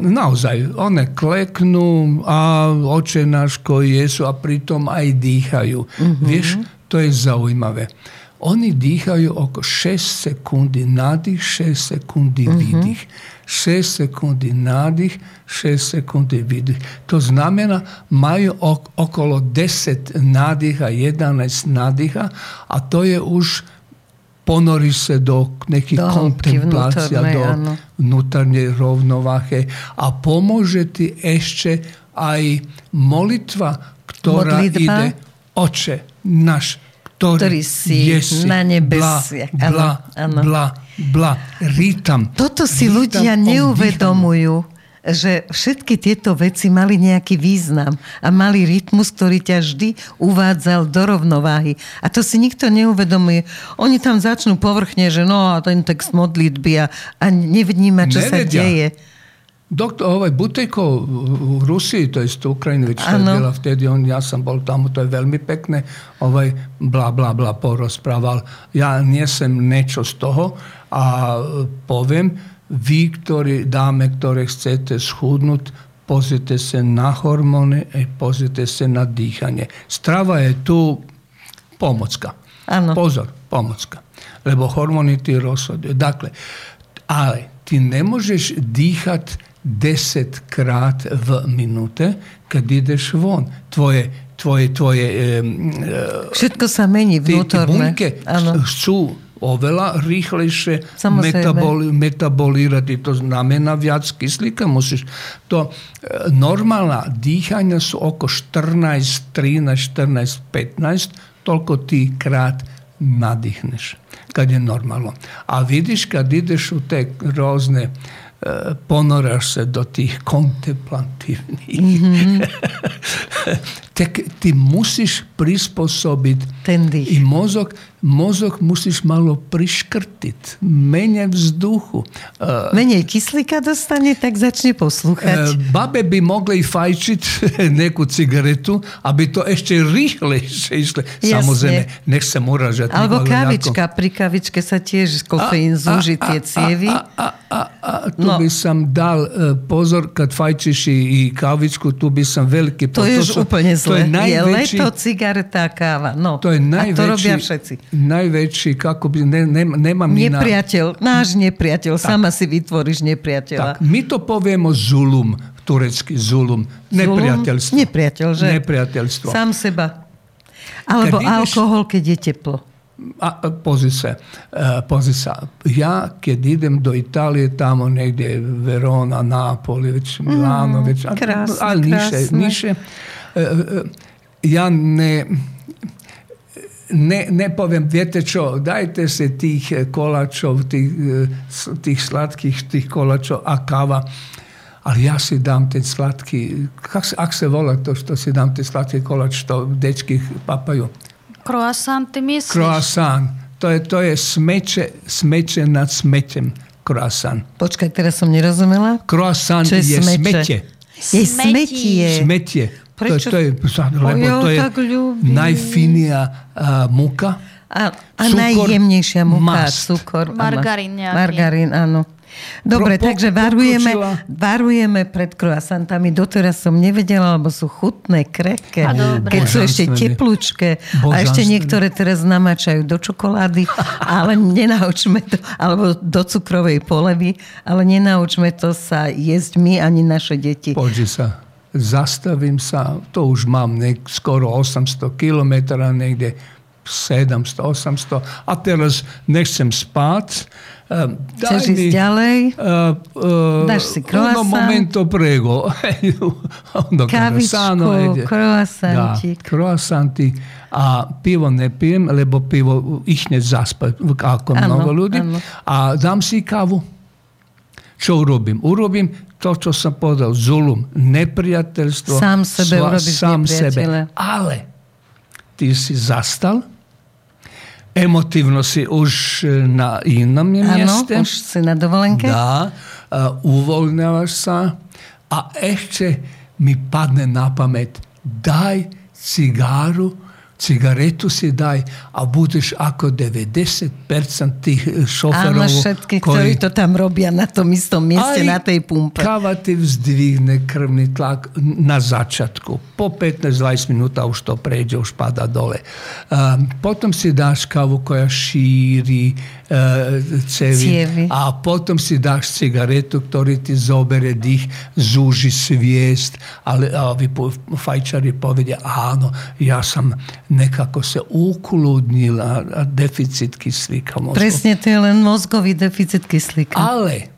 Speaker 2: Naozaj, one kleknú a oče náš koji jesu, a pritom aj dýchajú. Mm-hmm. Vieš, to je zaujímavé. Oni dýchajú oko 6 sekundi nádych, 6 sekundi mm-hmm. výdych. 6 sekundi nádych, 6 sekundi výdych. To znamená, majú ok- okolo 10 nádycha, 11 nádycha a to je už ponori se do nekih do kontemplacija, do vnútornej rovnováhe a pomôže ti ešte aj molitva, ktorá Modlitba? ide Oče náš, ktorý, ktorý si jesi,
Speaker 1: na nebesiach.
Speaker 2: Bla, bla, bla, bla, rítam.
Speaker 1: Toto si rítam ľudia neuvedomujú že všetky tieto veci mali nejaký význam a mali rytmus, ktorý ťa vždy uvádzal do rovnováhy. A to si nikto neuvedomuje. Oni tam začnú povrchne, že no a ten text modlitby a, a nevníma, čo Nevedia. sa deje.
Speaker 2: Doktor, ovaj Butejko v Rusiji, to je z Ukrajine, već je bila vtedy, on, ja sam bol tamo, to je veľmi pekné, ovaj bla bla bla porozprával. Ja niesem niečo z toho a poviem, vi, ktorí, dáme, ktoré chcete schudnúť, pozrite sa na hormóny a pozrite sa na dýchanie. Strava je tu pomocka.
Speaker 1: Ano.
Speaker 2: Pozor, pomocka. Lebo hormóny ti rozhodujú. Dakle, ale ti ne možeš dýchať 10 krát v minúte, keď ideš von. Tvoje, tvoje, tvoje...
Speaker 1: E, Všetko sa mení vnútorne.
Speaker 2: Bunke chcú oveľa rýchlejšie metaboli, metabolirati. To znamená viac kyslíka musíš. To e, normálna dýchania sú oko 14, 13, 14, 15, toľko ty krát nadýchneš, kad je normalno. A vidiš kad ideš u te rôzne e, ponoraš se do tih kontemplativnih. Mm-hmm. Tek ti musiš prispôsobiť
Speaker 1: Ten dých.
Speaker 2: i mozog mozog musíš malo priškrtiť, menej vzduchu.
Speaker 1: Menej kyslíka dostane, tak začne poslúchať.
Speaker 2: E, babe by mogli fajčiť nejakú cigaretu, aby to ešte rýchlejšie išlo. Samozrejme, nechcem uražať.
Speaker 1: Alebo kavička. Pri kavičke sa tiež kofeín zúži tie cievy. A, a,
Speaker 2: a, a tu no. by som dal e, pozor, kad fajčiš i kavičku, tu by som veľký...
Speaker 1: To je už úplne To je, najväčší, je leto, cigareta, káva. No.
Speaker 2: To je najväčší, a to
Speaker 1: robia všetci
Speaker 2: najväčší, ako by, ne, ne, nemám
Speaker 1: Nepriateľ, na... náš nepriateľ, tak. sama si vytvoríš nepriateľa.
Speaker 2: Tak, my to povieme zulum, turecky zulum, nepriateľstvo.
Speaker 1: Nepriateľ, že?
Speaker 2: Nepriateľstvo.
Speaker 1: Sám seba. Alebo keď alkohol, keď je teplo.
Speaker 2: A, pozri sa, uh, pozri sa. Ja, keď idem do Itálie, tamo negdje Verona, Napoli, već Milano, mm, već,
Speaker 1: krásne,
Speaker 2: niše, niše, ja ne, ne, ne poviem, viete čo, dajte si tých kolačov, tých, tých sladkých tých kolačov a káva. Ale ja si dám ten sladký, ak, ak sa volá to, što si dám ten sladký kolač, to dečky papajú.
Speaker 3: Croissant, ty myslíš?
Speaker 2: Croissant. To je, to je smeče, smeče nad smetem. Croissant.
Speaker 1: Počkaj, teraz som nerozumela.
Speaker 2: Croissant
Speaker 1: Čo je
Speaker 2: je
Speaker 1: smeče?
Speaker 2: smete.
Speaker 1: Je smetie.
Speaker 2: Smetie.
Speaker 1: Prečo?
Speaker 2: To, to je, lebo to je najfinia uh, muka.
Speaker 1: A, a
Speaker 2: Cukor,
Speaker 1: najjemnejšia muka,
Speaker 2: mast.
Speaker 1: cukor.
Speaker 3: Margarín nejaký.
Speaker 1: Margarín, áno. Dobre,
Speaker 2: Pro- po-
Speaker 1: takže varujeme, varujeme pred croissantami. Doteraz som nevedela, lebo sú chutné, krehké. Keď sú ešte teplúčké. A ešte niektoré teraz namáčajú do čokolády, ale nenaučme to, alebo do cukrovej polevy, ale nenaučme to sa jesť my ani naše deti.
Speaker 2: Pođi sa, zastavim sa, to už mám nek, skoro 800 km, negdje 700, 800, a teraz nechcem spát. Um,
Speaker 1: Chceš ísť ďalej?
Speaker 2: Uh, uh,
Speaker 1: Dáš si
Speaker 2: Uno
Speaker 1: croissant.
Speaker 2: momento prego.
Speaker 1: Kavičku,
Speaker 2: ide. croissanti. A pivo ne pijem, lebo pivo ih ne zaspa, ako
Speaker 1: Áno,
Speaker 2: mnogo ljudi.
Speaker 1: áno.
Speaker 2: A dam si kavu. Čo urobím? Urobím to, čo som povedal, zulum, nepriateľstvo.
Speaker 1: Sám sebe urobíš
Speaker 2: sám sebe. Ale ty si zastal, emotivno si už e, na inom
Speaker 1: Áno,
Speaker 2: mieste.
Speaker 1: už si na dovolenke?
Speaker 2: Da, a, uvoľňavaš sa a ešte mi padne na pamäť, daj cigáru, cigaretu si daj a budeš ako 90% tých e, šoferov,
Speaker 1: Áno, všetky, ktorí to tam robia na tom istom mieste, na tej pumpe.
Speaker 2: Kava ti vzdvihne krvni tlak na začiatku. Po 15-20 minúta už to prejde, už pada dole. Um, potom si dáš kavu koja šíri cevi.
Speaker 1: Cievy.
Speaker 2: A potom si dáš cigaretu, ktorý ti zobere dých, zúži sviest. Ale a ovi fajčari povedia, áno, ja som nekako se ukludnil a, a deficit kyslíka mozgu.
Speaker 1: Presne, to je len mozgový deficit kyslíka.
Speaker 2: Ale,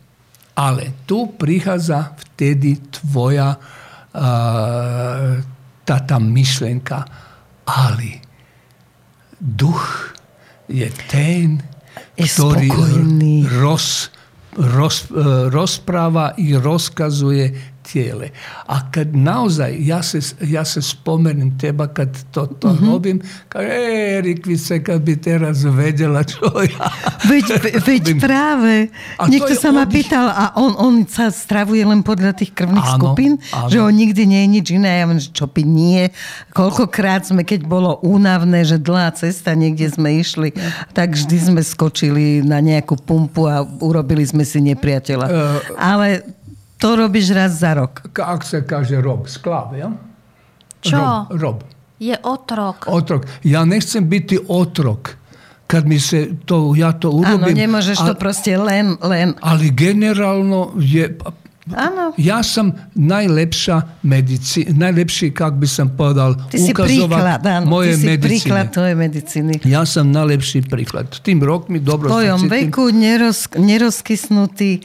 Speaker 2: ale tu prichádza vtedy tvoja uh, tá, myšlenka, ale duch je ten,
Speaker 1: Je
Speaker 2: ktorý
Speaker 1: spokojný.
Speaker 2: roz, roz, eh, rozpráva i rozkazuje tijele. A kad naozaj, ja se, ja se spomenem teba kad to, to
Speaker 1: Mhm.
Speaker 2: robim, kaže, e, Rikvice, kad bi teraz vedela čo ja...
Speaker 1: Veď, ve- veď
Speaker 2: robím."
Speaker 1: práve.
Speaker 2: A to
Speaker 1: Niekto sa ma pýtal, a on, on sa stravuje len podľa tých krvných
Speaker 2: Áno,
Speaker 1: skupín?
Speaker 2: áno.
Speaker 1: Že on nikdy nie je nič iné. Ja viem, že čo by nie. Koľkokrát sme, keď bolo únavné, že dlhá cesta, niekde sme išli, tak vždy sme skočili na nejakú pumpu a urobili sme si nepriateľa.
Speaker 2: Eh.
Speaker 1: Ale to robíš raz za rok.
Speaker 2: Kako se kaže rob? Sklav, ja?
Speaker 3: Čo?
Speaker 2: Rob, rob.
Speaker 3: Je otrok.
Speaker 2: Otrok. Ja ne chcem biti otrok. Kad mi se to, ja to
Speaker 1: Áno,
Speaker 2: urobím.
Speaker 1: nemôžeš to
Speaker 2: a-
Speaker 1: proste len, len...
Speaker 2: ali generalno je...
Speaker 1: Áno.
Speaker 2: Ja sam najlepša medici, najlepši, kak bi sam podal,
Speaker 1: Ty si príklad, áno.
Speaker 2: moje
Speaker 1: Ty si
Speaker 2: medicine.
Speaker 1: príklad tvojej medicíny.
Speaker 2: Ja sam najlepší príklad. Tým rok mi dobro
Speaker 1: V tvojom veku neroz, nerozkysnutý,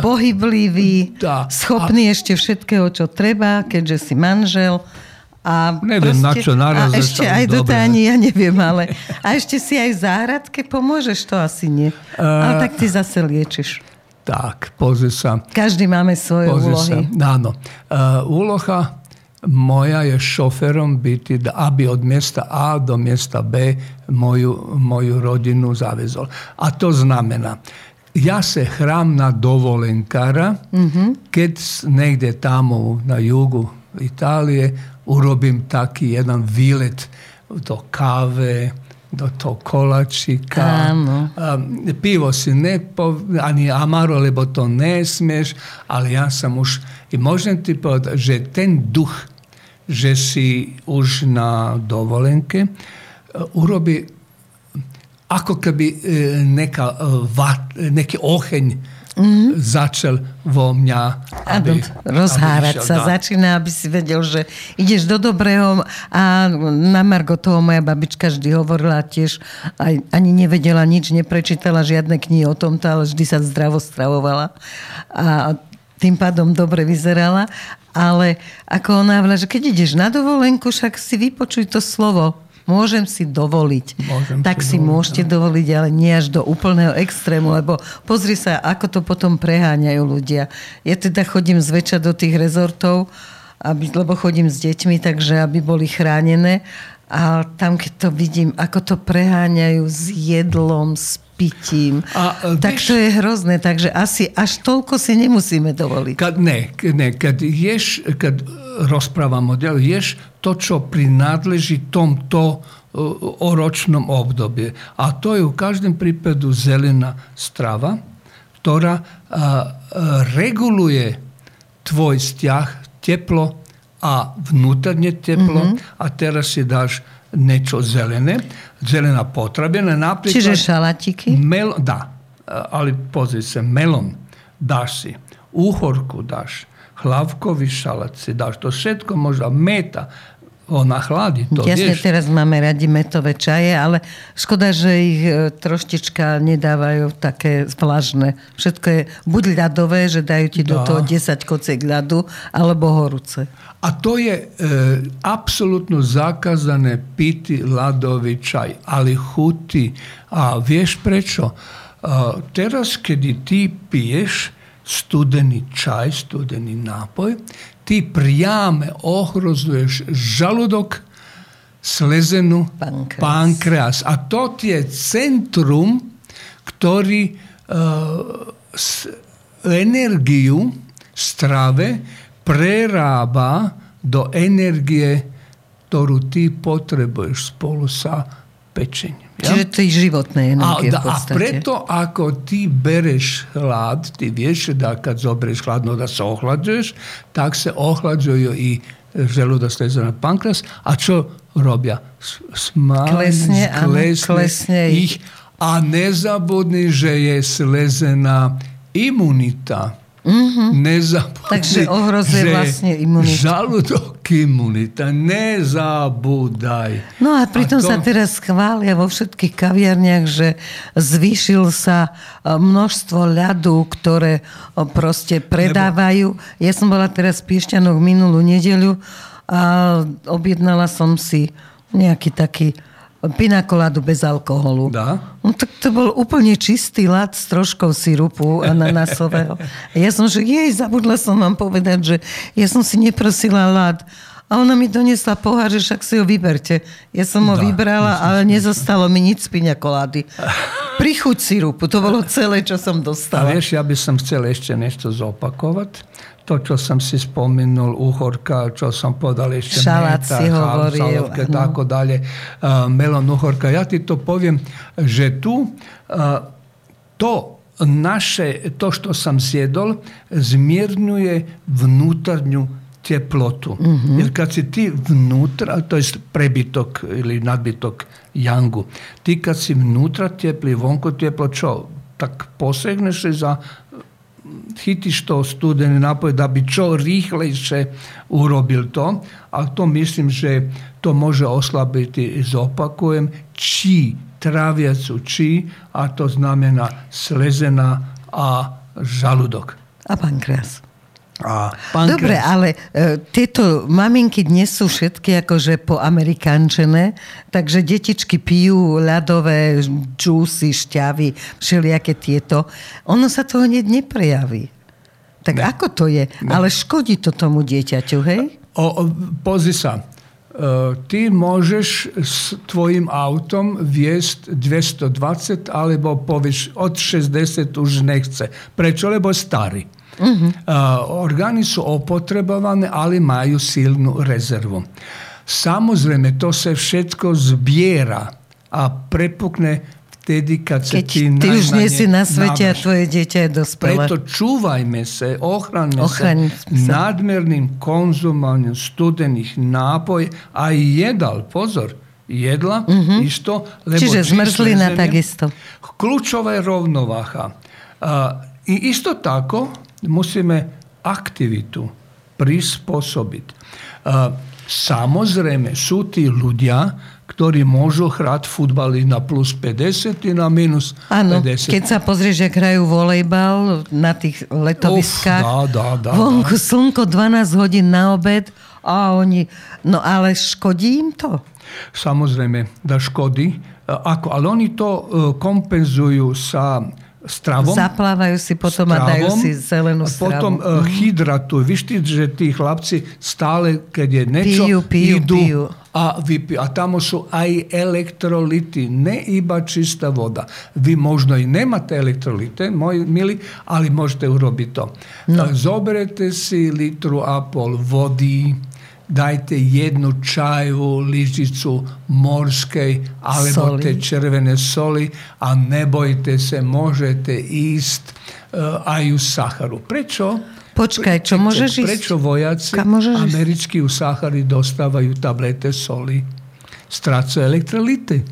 Speaker 1: pohyblivý,
Speaker 2: Tá.
Speaker 1: schopný ešte všetkého, čo treba, keďže si manžel. A
Speaker 2: Neviem, na čo narazíš,
Speaker 1: A ešte aj do ani ja neviem, ale... A ešte si aj v záhradke pomôžeš, to asi nie. ale tak ty zase liečiš.
Speaker 2: Tak, pozri sa.
Speaker 1: Každý máme svoje úlohy.
Speaker 2: Áno. Uh, úloha moja je šoferom biti, da, aby od mjesta A do mjesta B moju, moju rodinu zavezol. A to znamena, ja se hram na dovolenkara, kad s- negdje tamo na jugu Italije urobim taki jedan vilet do kave, do tog kolačika.
Speaker 1: Áno.
Speaker 2: Um, pivo si ne, po, ani amaro, lebo to ne smiješ, ali ja sam už, i možem ti povedať, že ten duch, že si už na dovolenke, uh, urobi ako keby uh, neka uh, vat, neki oheň začal vo mňa.
Speaker 1: Áno, rozhárať
Speaker 2: aby
Speaker 1: sa
Speaker 2: dá.
Speaker 1: začína, aby si vedel, že ideš do dobrého a na Margo toho moja babička vždy hovorila tiež, aj, ani nevedela nič, neprečítala žiadne knihy o tomto, ale vždy sa zdravo stravovala a tým pádom dobre vyzerala. Ale ako ona hovorila, že keď ideš na dovolenku, však si vypočuj to slovo. Môžem si dovoliť.
Speaker 2: Môžem
Speaker 1: tak
Speaker 2: si
Speaker 1: si
Speaker 2: dovoliť,
Speaker 1: môžete dovoliť, ale nie až do úplného extrému, lebo pozri sa, ako to potom preháňajú ľudia. Ja teda chodím zväčša do tých rezortov, aby, lebo chodím s deťmi, takže aby boli chránené. A tam, keď to vidím, ako to preháňajú s jedlom, s pitím,
Speaker 2: A, e,
Speaker 1: tak
Speaker 2: vieš-
Speaker 1: to je hrozné. Takže asi až toľko si nemusíme dovoliť.
Speaker 2: Kad, ne, ne, kad ješ, kad rozprávamo, jel, ješ to, čo prináleží tomto uh, oročnom obdobje. A to je u každem prípadu zelena strava, ktorá uh, uh, reguluje tvoj vzťah, teplo a vnútorne teplo a teraz si dáš niečo zelené, zelená potravina, napríklad...
Speaker 1: Čiže šalatiky?
Speaker 2: Mel, da, ali pozri se, melon daš si, uhorku daš, hlavkový šalát si dáš, to všetko možno meta, ona chladi to,
Speaker 1: Jasne,
Speaker 2: vieš.
Speaker 1: teraz máme radi metové čaje, ale škoda, že ich e, troštička nedávajú také vlažné. Všetko je buď ľadové, že dajú ti do
Speaker 2: Dá.
Speaker 1: toho 10 kociek ľadu, alebo horúce.
Speaker 2: A to je e, apsolutno zakazané piti ladový čaj, ali huti. A vieš prečo? A, teraz, kedy ty piješ studeni čaj, studeni napoj, ti prijame ohrozuješ žaludok, slezenu,
Speaker 1: Pankreas.
Speaker 2: pankreas. A to ti je centrum, ktorý e, s, energiju strave prerába do energie, ktorú ty potrebuješ spolu sa pečením. Ja?
Speaker 1: Čiže to je životné
Speaker 2: A,
Speaker 1: energie
Speaker 2: da,
Speaker 1: v
Speaker 2: a
Speaker 1: podstate.
Speaker 2: preto ako ti bereš hlad, ty vieš da kad zobereš hladno da se ohlađuješ, tak se ohlađuju i želudac, slezena, pankreas. A čo robia? Smanj,
Speaker 1: Klesne, áno,
Speaker 2: sklesne
Speaker 1: klesne
Speaker 2: ich. A nezabudni, že je slezena imunita. Nezabudni,
Speaker 1: Mhm. Takže ohrozuje vlastne imunitu.
Speaker 2: Žaludok imunita. Nezabúdaj.
Speaker 1: No a pritom
Speaker 2: to-
Speaker 1: sa teraz chvália vo všetkých kaviarniach, že zvýšil sa e, množstvo ľadu, ktoré o, proste predávajú. Ja som bola teraz v Piešťanoch minulú nedeľu a objednala som si nejaký taký pinakoládu bez alkoholu.
Speaker 2: Dá.
Speaker 1: No tak to bol úplne čistý ľad s troškou sirupu ananásového. A ja som, že jej, zabudla som vám povedať, že ja som si neprosila ľad. A ona mi doniesla pohár, že však si ho vyberte. Ja som ho
Speaker 2: Dá,
Speaker 1: vybrala, ale nezostalo mi nič z piňakolády. Prichuť sirupu, to bolo celé, čo som
Speaker 2: A
Speaker 1: dostala.
Speaker 2: vieš, ja by som chcel ešte niečo zopakovať. To, čo som si spomenul, uhorka, čo som povedal ešte
Speaker 1: Šalát
Speaker 2: meta,
Speaker 1: si hovoril,
Speaker 2: šalovke,
Speaker 1: áno.
Speaker 2: tako dalje, melon, uhorka. Ja ti to poviem, že tu to naše, to što sam sjedol, zmiernjuje vnutarnju teplotu. Jer kad si ti vnutra, to jest prebitok ili nadbitok jangu, ti kad si vnutra tepli, vonko teplo, čo? Tak posegneš za hitiš to studeni napoj da bi čo rihlejše urobil to, ali to mislim, že to može oslabiti, zopakujem, či, travjacu či, a to znamena slezena, a žaludok.
Speaker 1: A pankreas.
Speaker 2: A
Speaker 1: Dobre, ale e, tieto maminky dnes sú všetky akože poamerikančené, takže detičky pijú ľadové džúsy, šťavy, všelijaké tieto. Ono sa to hneď neprejaví. Tak
Speaker 2: Ne.
Speaker 1: ako to je? Ale škodí to tomu dieťaťu, hej?
Speaker 2: O, o, pozri sa, e, ti možeš s tvojim autom viesť 220, alebo povieš od 60 už nechce. Prečo? Lebo je starý. organi su opotrebovane, ali maju silnu rezervu. Samozrejme, to se všetko zbiera a prepukne vtedy, kad se
Speaker 1: Keď
Speaker 2: ti
Speaker 1: ty už nie si na svete a tvoje dieťa je dospelé.
Speaker 2: Preto čuvajme se,
Speaker 1: Ochraňme
Speaker 2: se
Speaker 1: sa.
Speaker 2: nadmernim konzumovanjem studenih napoj, a i jedal, pozor, jedla isto, lebo.
Speaker 1: Čiže zmrzlina takisto.
Speaker 2: Kľúčová rovnováha. A, I isto tako musíme aktivitu prispôsobiť. A, samozrejme sú tí ľudia, ktorí môžu hrať futbal i na plus 50 i na minus
Speaker 1: Áno,
Speaker 2: 50.
Speaker 1: keď sa pozrieš, jak hrajú volejbal na tých letoviskách.
Speaker 2: Uf, dá, dá, dá,
Speaker 1: vonku slnko 12 hodín na obed a oni... No ale škodí im to?
Speaker 2: Samozrejme da škodi, e, ako, ali oni to e, kompenzujú sa stravom.
Speaker 1: Zaplávajú si potom a dajú
Speaker 2: stravom,
Speaker 1: si zelenú
Speaker 2: a potom
Speaker 1: stravu.
Speaker 2: uh, hydratujú. Víš ty, že tí chlapci stále, keď je niečo,
Speaker 1: Pijú, pijú,
Speaker 2: idú
Speaker 1: pijú.
Speaker 2: a vypijú. A tamo sú aj elektrolity, ne iba čistá voda. Vy možno i nemate elektrolite, moji mili, ali možete urobiť to. No. Zoberete si litru a pol vody, dajte jednu čajovú lyžicu morskej alebo
Speaker 1: Soli.
Speaker 2: te červené soli a nebojte se, môžete ísť uh, aj u sacharu. Prečo?
Speaker 1: Počkaj, čo môžeš ísť?
Speaker 2: Prečo vojaci američki u sachari dostávajú tablete soli? Strácajú elektrolity.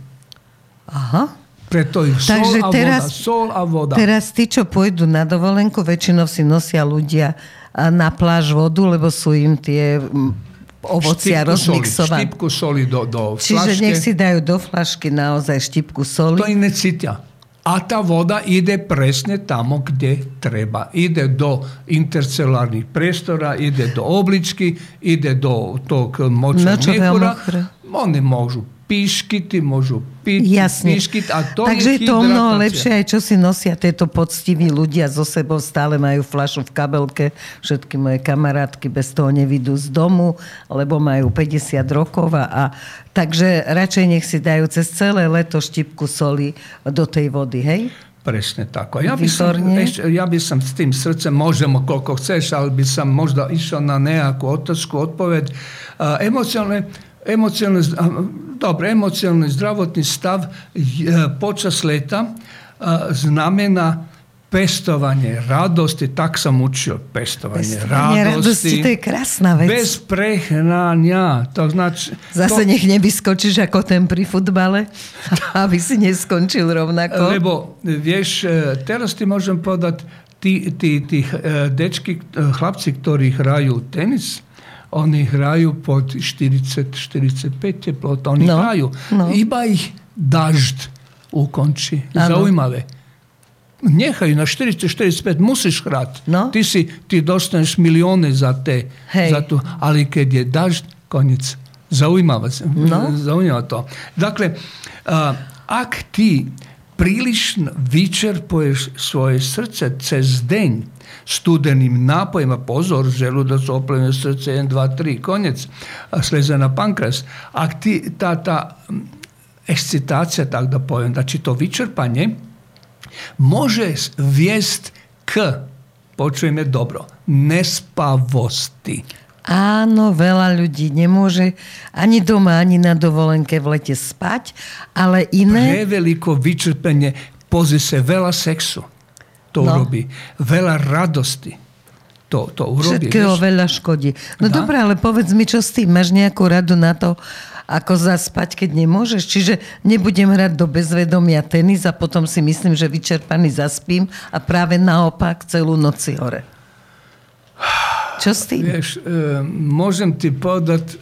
Speaker 1: Aha.
Speaker 2: Preto ich sol
Speaker 1: Takže
Speaker 2: a
Speaker 1: teraz-
Speaker 2: voda, sol a voda.
Speaker 1: Teraz tí, čo pôjdu na dovolenku, väčšinou si nosia ľudia a, na pláž vodu, lebo sú im tie mm, ovocia
Speaker 2: Štipku soli,
Speaker 1: rozmixované.
Speaker 2: štipku soli do, do
Speaker 1: Čiže
Speaker 2: flaške.
Speaker 1: nech si dajú do flašky naozaj štipku soli.
Speaker 2: To i ne cítia. A tá voda ide presne tamo, kde treba. Ide do intercelulárnych priestora, ide do obličky, ide do tog moča
Speaker 1: No, veľmochre.
Speaker 2: Oni môžu píškiti, môžu piť
Speaker 1: Jasne.
Speaker 2: píškit a to
Speaker 1: Takže je to mnoho lepšie aj čo si nosia tieto poctiví ľudia so sebou, stále majú flašu v kabelke. Všetky moje kamarátky bez toho nevidú z domu, lebo majú 50 rokov a, a takže radšej nech si dajú cez celé leto štipku soli do tej vody, hej?
Speaker 2: Presne tako. Ja by, som, ešte, ja by som s tým srdcem, môžem koľko chceš, ale by som možda išiel na nejakú otázku, odpoveď. Uh, emocionálne, emocionálne, z- a, dobre, emocionálny zdravotný stav počas leta znamená pestovanie radosti, tak som učil pestovanie,
Speaker 1: Pestovanie radosti,
Speaker 2: radosti.
Speaker 1: to je krásna vec.
Speaker 2: Bez prehnania. To znači,
Speaker 1: Zase
Speaker 2: to,
Speaker 1: nech nevyskočíš ako ten pri futbale, aby si neskončil rovnako.
Speaker 2: Lebo, vieš, e, teraz ti môžem povedať, tí, tí, tí e, dečky, e, chlapci, ktorí hrajú tenis, oni hraju pod 40-45 teplota, oni
Speaker 1: no,
Speaker 2: hraju.
Speaker 1: No.
Speaker 2: Iba ih dažd u
Speaker 1: konči,
Speaker 2: zaujmave. Njehaju na 40-45, musiš hrat.
Speaker 1: No.
Speaker 2: Ti, si, ti dostaneš milione za te. Za tu. Ali kad je dažd, konjic. Zaujmava
Speaker 1: se.
Speaker 2: Zaujmava to. Dakle, uh, ak ti príliš vyčerpuješ svoje srdce cez deň studeným nápojom, a pozor, želudac, oplené srdce, 1, 2, 3, konec, a sleze na pankras. Ak ty, tá, tá mm, excitácia, tak da poviem, znači to vyčerpanie, može viesť k, počujeme dobro, nespavosti.
Speaker 1: Áno, veľa ľudí nemôže ani doma, ani na dovolenke v lete spať, ale iné...
Speaker 2: Preveliko vyčerpenie, pozri se, veľa sexu to
Speaker 1: No.
Speaker 2: urobí, veľa radosti to, to urobí.
Speaker 1: Všetkého
Speaker 2: vieš.
Speaker 1: veľa škodí. No
Speaker 2: Dá?
Speaker 1: dobre, ale povedz mi, čo s tým? Máš nejakú radu na to, ako zaspať, keď nemôžeš? Čiže nebudem hrať do bezvedomia tenis a potom si myslím, že vyčerpaný zaspím a práve naopak celú noc si hore. Čo s tým?
Speaker 2: Vieš, e, môžem ti povedať,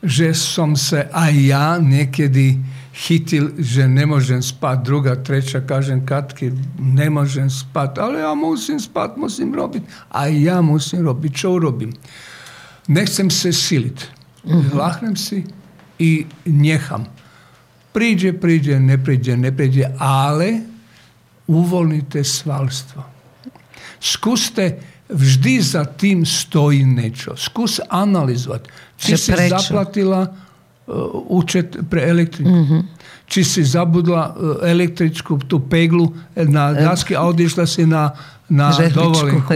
Speaker 2: že som sa aj ja niekedy chytil, že nemôžem spať. druga, treća, kažem katki, nemôžem spať, ale ja musim spať, musim robiť. a ja musím robiť. čo urobím? Nechcem se silit. Uh si i njeham. Príde, príde, nepríde, nepríde, ale uvolnite svalstvo. Skuste vždy za tým stojí niečo. Skús analyzovať. Či si
Speaker 1: prečo?
Speaker 2: zaplatila uh, účet pre elektriku.
Speaker 1: Mhm.
Speaker 2: Či si zabudla uh, električku, tú peglu na dásky a odišla si na, na dovolenku.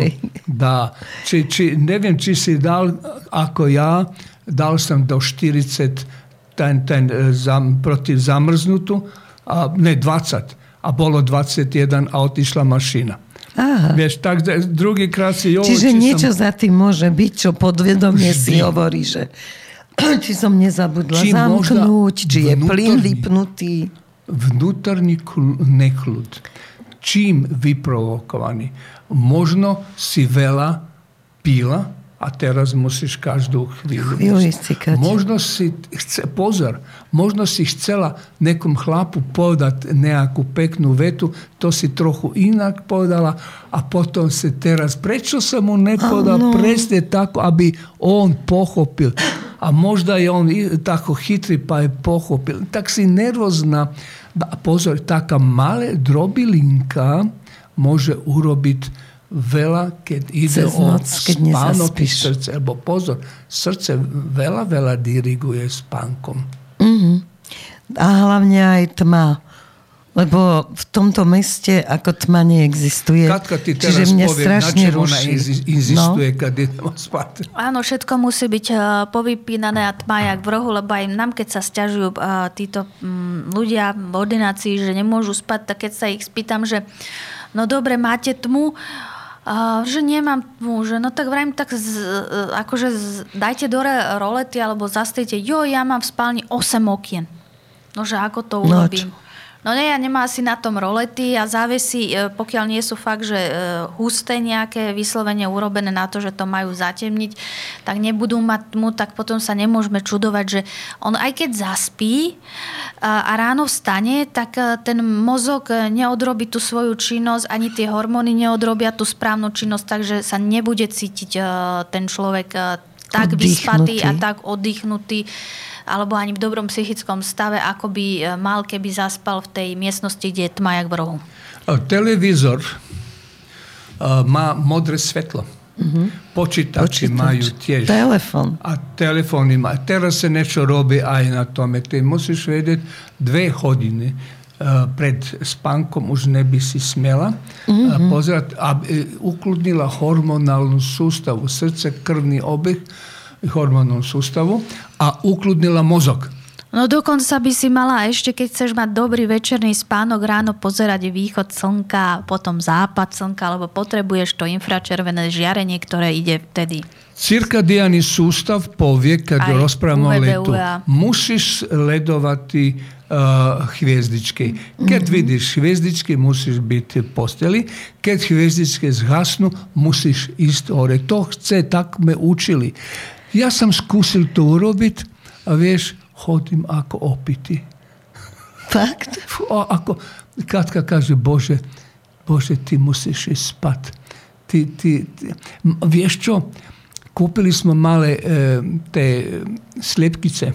Speaker 2: Dá. Či, či, neviem, či si dal, ako ja, dal som do 40 ten, ten e, zam, proti zamrznutú, a, ne 20, a bolo 21 a otišla mašina.
Speaker 1: Aha.
Speaker 2: Vieš, tak druhýkrát si... Jo,
Speaker 1: Čiže
Speaker 2: či
Speaker 1: niečo
Speaker 2: som,
Speaker 1: za tým môže byť, čo podvedomie si
Speaker 2: Vždy.
Speaker 1: hovorí, že či som nezabudla
Speaker 2: Či
Speaker 1: zamknúť, či je plyn
Speaker 2: vnútorný.
Speaker 1: vypnutý.
Speaker 2: vnútorný kl- nekľud. Čím vyprovokovaný? Možno si veľa pila a teraz musíš každú chvíľu.
Speaker 1: Chvíľu.
Speaker 2: Možno si, chce, pozor, možno si chcela nekom chlapu povedať nejakú peknú vetu, to si trochu inak povedala a potom si teraz, prečo som mu nepovedal
Speaker 1: Áno.
Speaker 2: presne tako, aby on pochopil. A možda je on tako chytrý, pa je pochopil. Tak si nervózna. A pozor, taká malá drobilinka môže urobiť veľa, keď ide
Speaker 1: Cez
Speaker 2: o
Speaker 1: noc, keď
Speaker 2: spánok srdce. Lebo pozor, srdce veľa, veľa diriguje spánkom.
Speaker 1: A hlavne aj tma. Lebo v tomto meste ako tma neexistuje.
Speaker 2: Katka
Speaker 1: Čiže
Speaker 2: teraz
Speaker 1: mňa
Speaker 2: povie, na
Speaker 1: strašne
Speaker 2: čem ona
Speaker 1: ruší. No.
Speaker 2: ideme spať.
Speaker 3: Áno, všetko musí byť eh, povypínané a tma jak v rohu, lebo aj nám, keď sa stiažujú eh, títo mm, ľudia v ordinácii, že nemôžu spať, tak keď sa ich spýtam, že no dobre, máte tmu, a že nemám tmu, že no tak vrajím, tak z, eh, akože z, dajte dore rolety alebo zastejte, jo, ja mám v spálni 8 okien. No, že ako to
Speaker 1: No
Speaker 3: urobím? No nie, ja nemá asi na tom rolety a závesy, e, pokiaľ nie sú fakt, že e, husté nejaké vyslovene urobené na to, že to majú zatemniť, tak nebudú mať tmu, tak potom sa nemôžeme čudovať, že on aj keď zaspí a, a ráno vstane, tak e, ten mozog e, neodrobí tú svoju činnosť, ani tie hormóny neodrobia tú správnu činnosť, takže sa nebude cítiť e, ten človek e, tak vyspatý a tak oddychnutý alebo ani v dobrom psychickom stave, ako by e, mal, keby zaspal v tej miestnosti, kde je tma jak v rohu.
Speaker 2: A Televízor a, má modré svetlo. Počítači
Speaker 1: Počítač.
Speaker 2: majú tiež.
Speaker 1: Telefon.
Speaker 2: A telefóny má. Teraz sa niečo robí aj na tome. Ty musíš vedieť, dve hodiny uh, pred spánkom už neby si smela uh, pozerať, aby ukludnila hormonálnu sústavu, srdce, krvný obeh, hormonálnu sústavu a ukludnila mozog.
Speaker 3: No dokonca by si mala ešte, keď chceš mať dobrý večerný spánok, ráno pozerať východ slnka, potom západ slnka, lebo potrebuješ to infračervené žiarenie, ktoré ide vtedy.
Speaker 2: Cirkadiálny sústav povie, keď
Speaker 3: Aj
Speaker 2: rozprávame o letu, musíš sledovať uh, hviezdičky. Keď vidíš hviezdičky, musíš byť v posteli. Keď hviezdičky zhasnú, musíš ísť hore. To chce, tak me učili. Ja som skúsil to urobiť a vieš, chodím ako opity.
Speaker 1: Fakt?
Speaker 2: A ako, Katka kaže, Bože, Bože, ty musíš ísť spať. Ty, ty, ty. M- Vieš čo? Kúpili sme malé e, tie slepkice.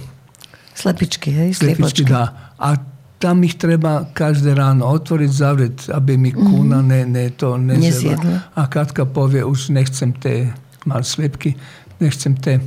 Speaker 1: Slepičky, hej? Sliepočky.
Speaker 2: dá. A tam ich treba každé ráno otvoriť, zavrieť, aby mi kúna ne, ne, to. Nezjedla. A Katka povie, už nechcem tie mal slepky, nechcem te e,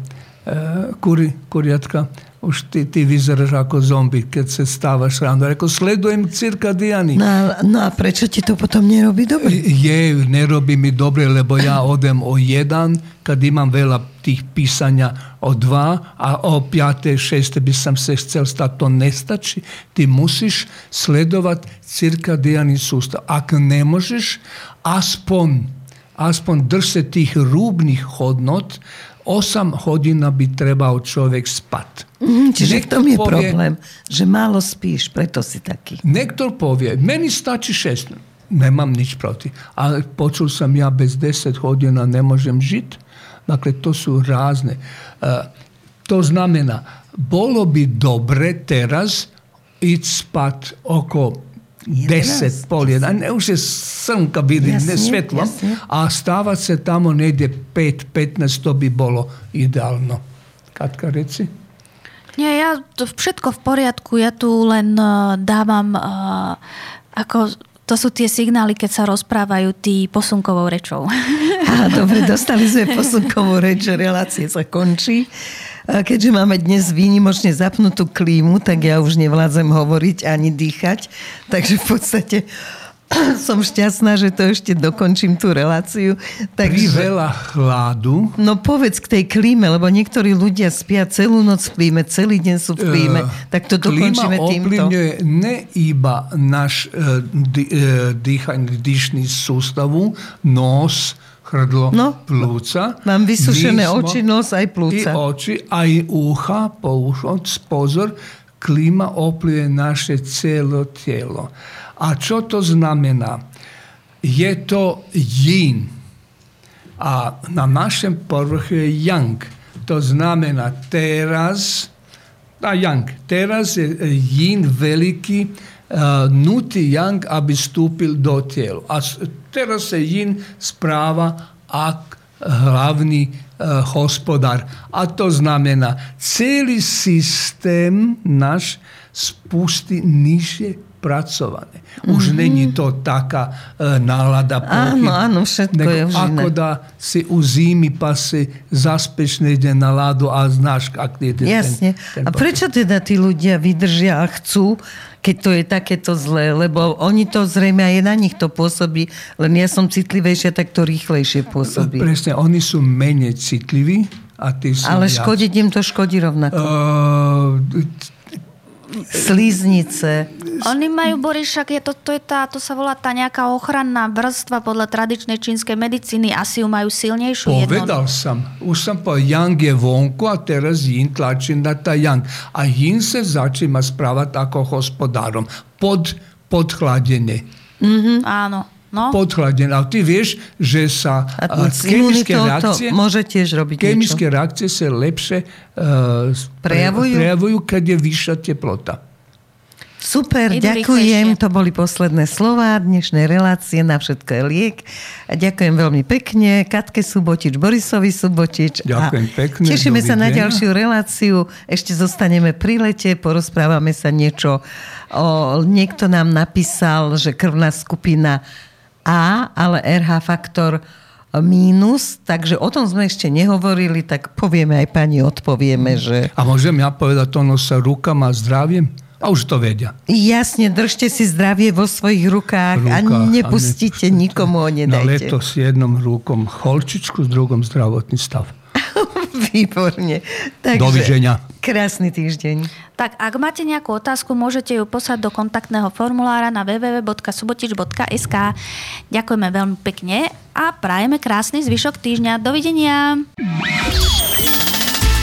Speaker 2: kuri, kurjatka, už ti, ti vizeraš ako zombi kad se stavaš rano. Rekao, sledujem
Speaker 1: cirkadijani. Na, na prečo ti to potom ne robi dobro?
Speaker 2: E, je, ne robi mi dobro, lebo ja odem o jedan, kad imam vela tih pisanja o dva, a o pjate, šeste bi sam se chcel stati, to nestači. Ti musiš sledovat cirkadijani sustav. Ako ne možeš, aspon, aspon drž se tih rubnih hodnot, 8 hodín by trebal človek spať.
Speaker 1: Mhm, čiže v
Speaker 2: Niekto
Speaker 1: tom je
Speaker 2: povie-
Speaker 1: problém, že málo spíš, preto si taký.
Speaker 2: Niektor povie, meni stačí 6. Nemám nič proti. Ale počul som ja bez 10 hodín a nemôžem žiť. Dakle, to sú rázne. Uh, to znamená, bolo by dobre teraz ísť spať oko 10,
Speaker 1: 11.
Speaker 2: pol 1. Ne, už je slnka vidí, ne
Speaker 1: Jasne,
Speaker 2: svetlo.
Speaker 1: jasne.
Speaker 2: A stávať sa tamo niekde 5, 15, to by bolo ideálno. Katka, reci?
Speaker 3: Nie, ja to všetko v poriadku, ja tu len uh, dávam uh, ako to sú tie signály, keď sa rozprávajú tí posunkovou rečou.
Speaker 1: Á, dobre, dostali sme posunkovú reč, že relácie sa končí. Keďže máme dnes výnimočne zapnutú klímu, tak ja už nevládzem hovoriť ani dýchať. Takže v podstate som šťastná, že to ešte dokončím tú reláciu.
Speaker 2: Pri
Speaker 1: Takže,
Speaker 2: veľa chladu
Speaker 1: no povedz k tej klíme, lebo niektorí ľudia spia celú noc v klíme, celý deň sú v klíme.
Speaker 2: Eh,
Speaker 1: Tak to dokončíme
Speaker 2: Klíma
Speaker 1: týmto.
Speaker 2: ovplyvňuje ne iba náš e, e, dýchajný, dýšný sústavu, nos, hrdlo,
Speaker 1: No,
Speaker 2: plúca.
Speaker 1: Mám vysušené
Speaker 2: smo-
Speaker 1: oči, nos aj plúca.
Speaker 2: I oči, aj ucha, poušo, pozor, klima ovplyvňuje naše celo tijelo. A čo to znamená? Je to yin. A na našem povrchu je yang. To znamená teraz, a yang, teraz je yin veľký, uh, nutí yang, aby vstúpil do tela. A teraz sa yin správa ak hlavný uh, hospodár. A to znamená, celý systém náš spustí nižšie odpracované. Už mm-hmm. není to taká e, nálada.
Speaker 1: Áno, áno, všetko je už
Speaker 2: Ako dá si u zimy pa si zaspeš niekde na ladu a znáš, ak je ten
Speaker 1: Jasne. Ten, ten a prečo teda tí ľudia vydržia a chcú, keď to je takéto zlé? Lebo oni to zrejme aj na nich to pôsobí, len ja som citlivejšia, tak to rýchlejšie pôsobí.
Speaker 2: Presne, oni sú menej citliví a ty sú
Speaker 1: Ale škodiť im to škodí rovnako. Uh, slíznice.
Speaker 3: Oni majú, Boris, však je to, to, je tá, to sa volá tá nejaká ochranná vrstva podľa tradičnej čínskej medicíny. Asi ju majú silnejšiu.
Speaker 2: Povedal jedno... som. Už som povedal, Yang je vonku a teraz Yin tlačí na tá Yang. A Yin sa začína správať ako hospodárom. Pod, podchladené.
Speaker 3: Mm-hmm, áno. No.
Speaker 2: Podchladené. A ty vieš, že sa
Speaker 1: a chemické reakcie... môže tiež robiť
Speaker 2: Chemické niečo. reakcie sa lepšie uh, prejavujú? prejavujú, keď je vyššia teplota.
Speaker 1: Super, Idú ďakujem. Rýchlejšie. To boli posledné slova dnešnej relácie na všetko je liek. Ďakujem veľmi pekne Katke Subotič, Borisovi Subotič.
Speaker 2: Ďakujem a pekne.
Speaker 1: Tešíme sa na ďalšiu reláciu. Ešte zostaneme pri lete, porozprávame sa niečo. O, niekto nám napísal, že krvná skupina a, ale RH faktor mínus, takže o tom sme ešte nehovorili, tak povieme aj pani, odpovieme, že...
Speaker 2: A môžem ja povedať to sa rukama a zdravím? A už to vedia.
Speaker 1: Jasne, držte si zdravie vo svojich rukách, rukách a nepustite, a ne... nikomu ho nedajte.
Speaker 2: Na leto s jednom rukom holčičku, s druhom zdravotný stav.
Speaker 1: Výborne.
Speaker 2: Takže, Dovidenia.
Speaker 1: Krásny týždeň.
Speaker 3: Tak ak máte nejakú otázku, môžete ju poslať do kontaktného formulára na www.subotič.sk. Ďakujeme veľmi pekne a prajeme krásny zvyšok týždňa. Dovidenia.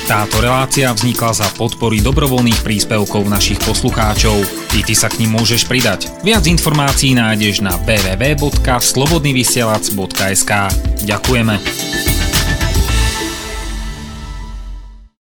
Speaker 4: Táto relácia vznikla za podpory dobrovoľných príspevkov našich poslucháčov. I ty sa k ním môžeš pridať. Viac informácií nájdeš na www.slobodnyvysielac.sk Ďakujeme.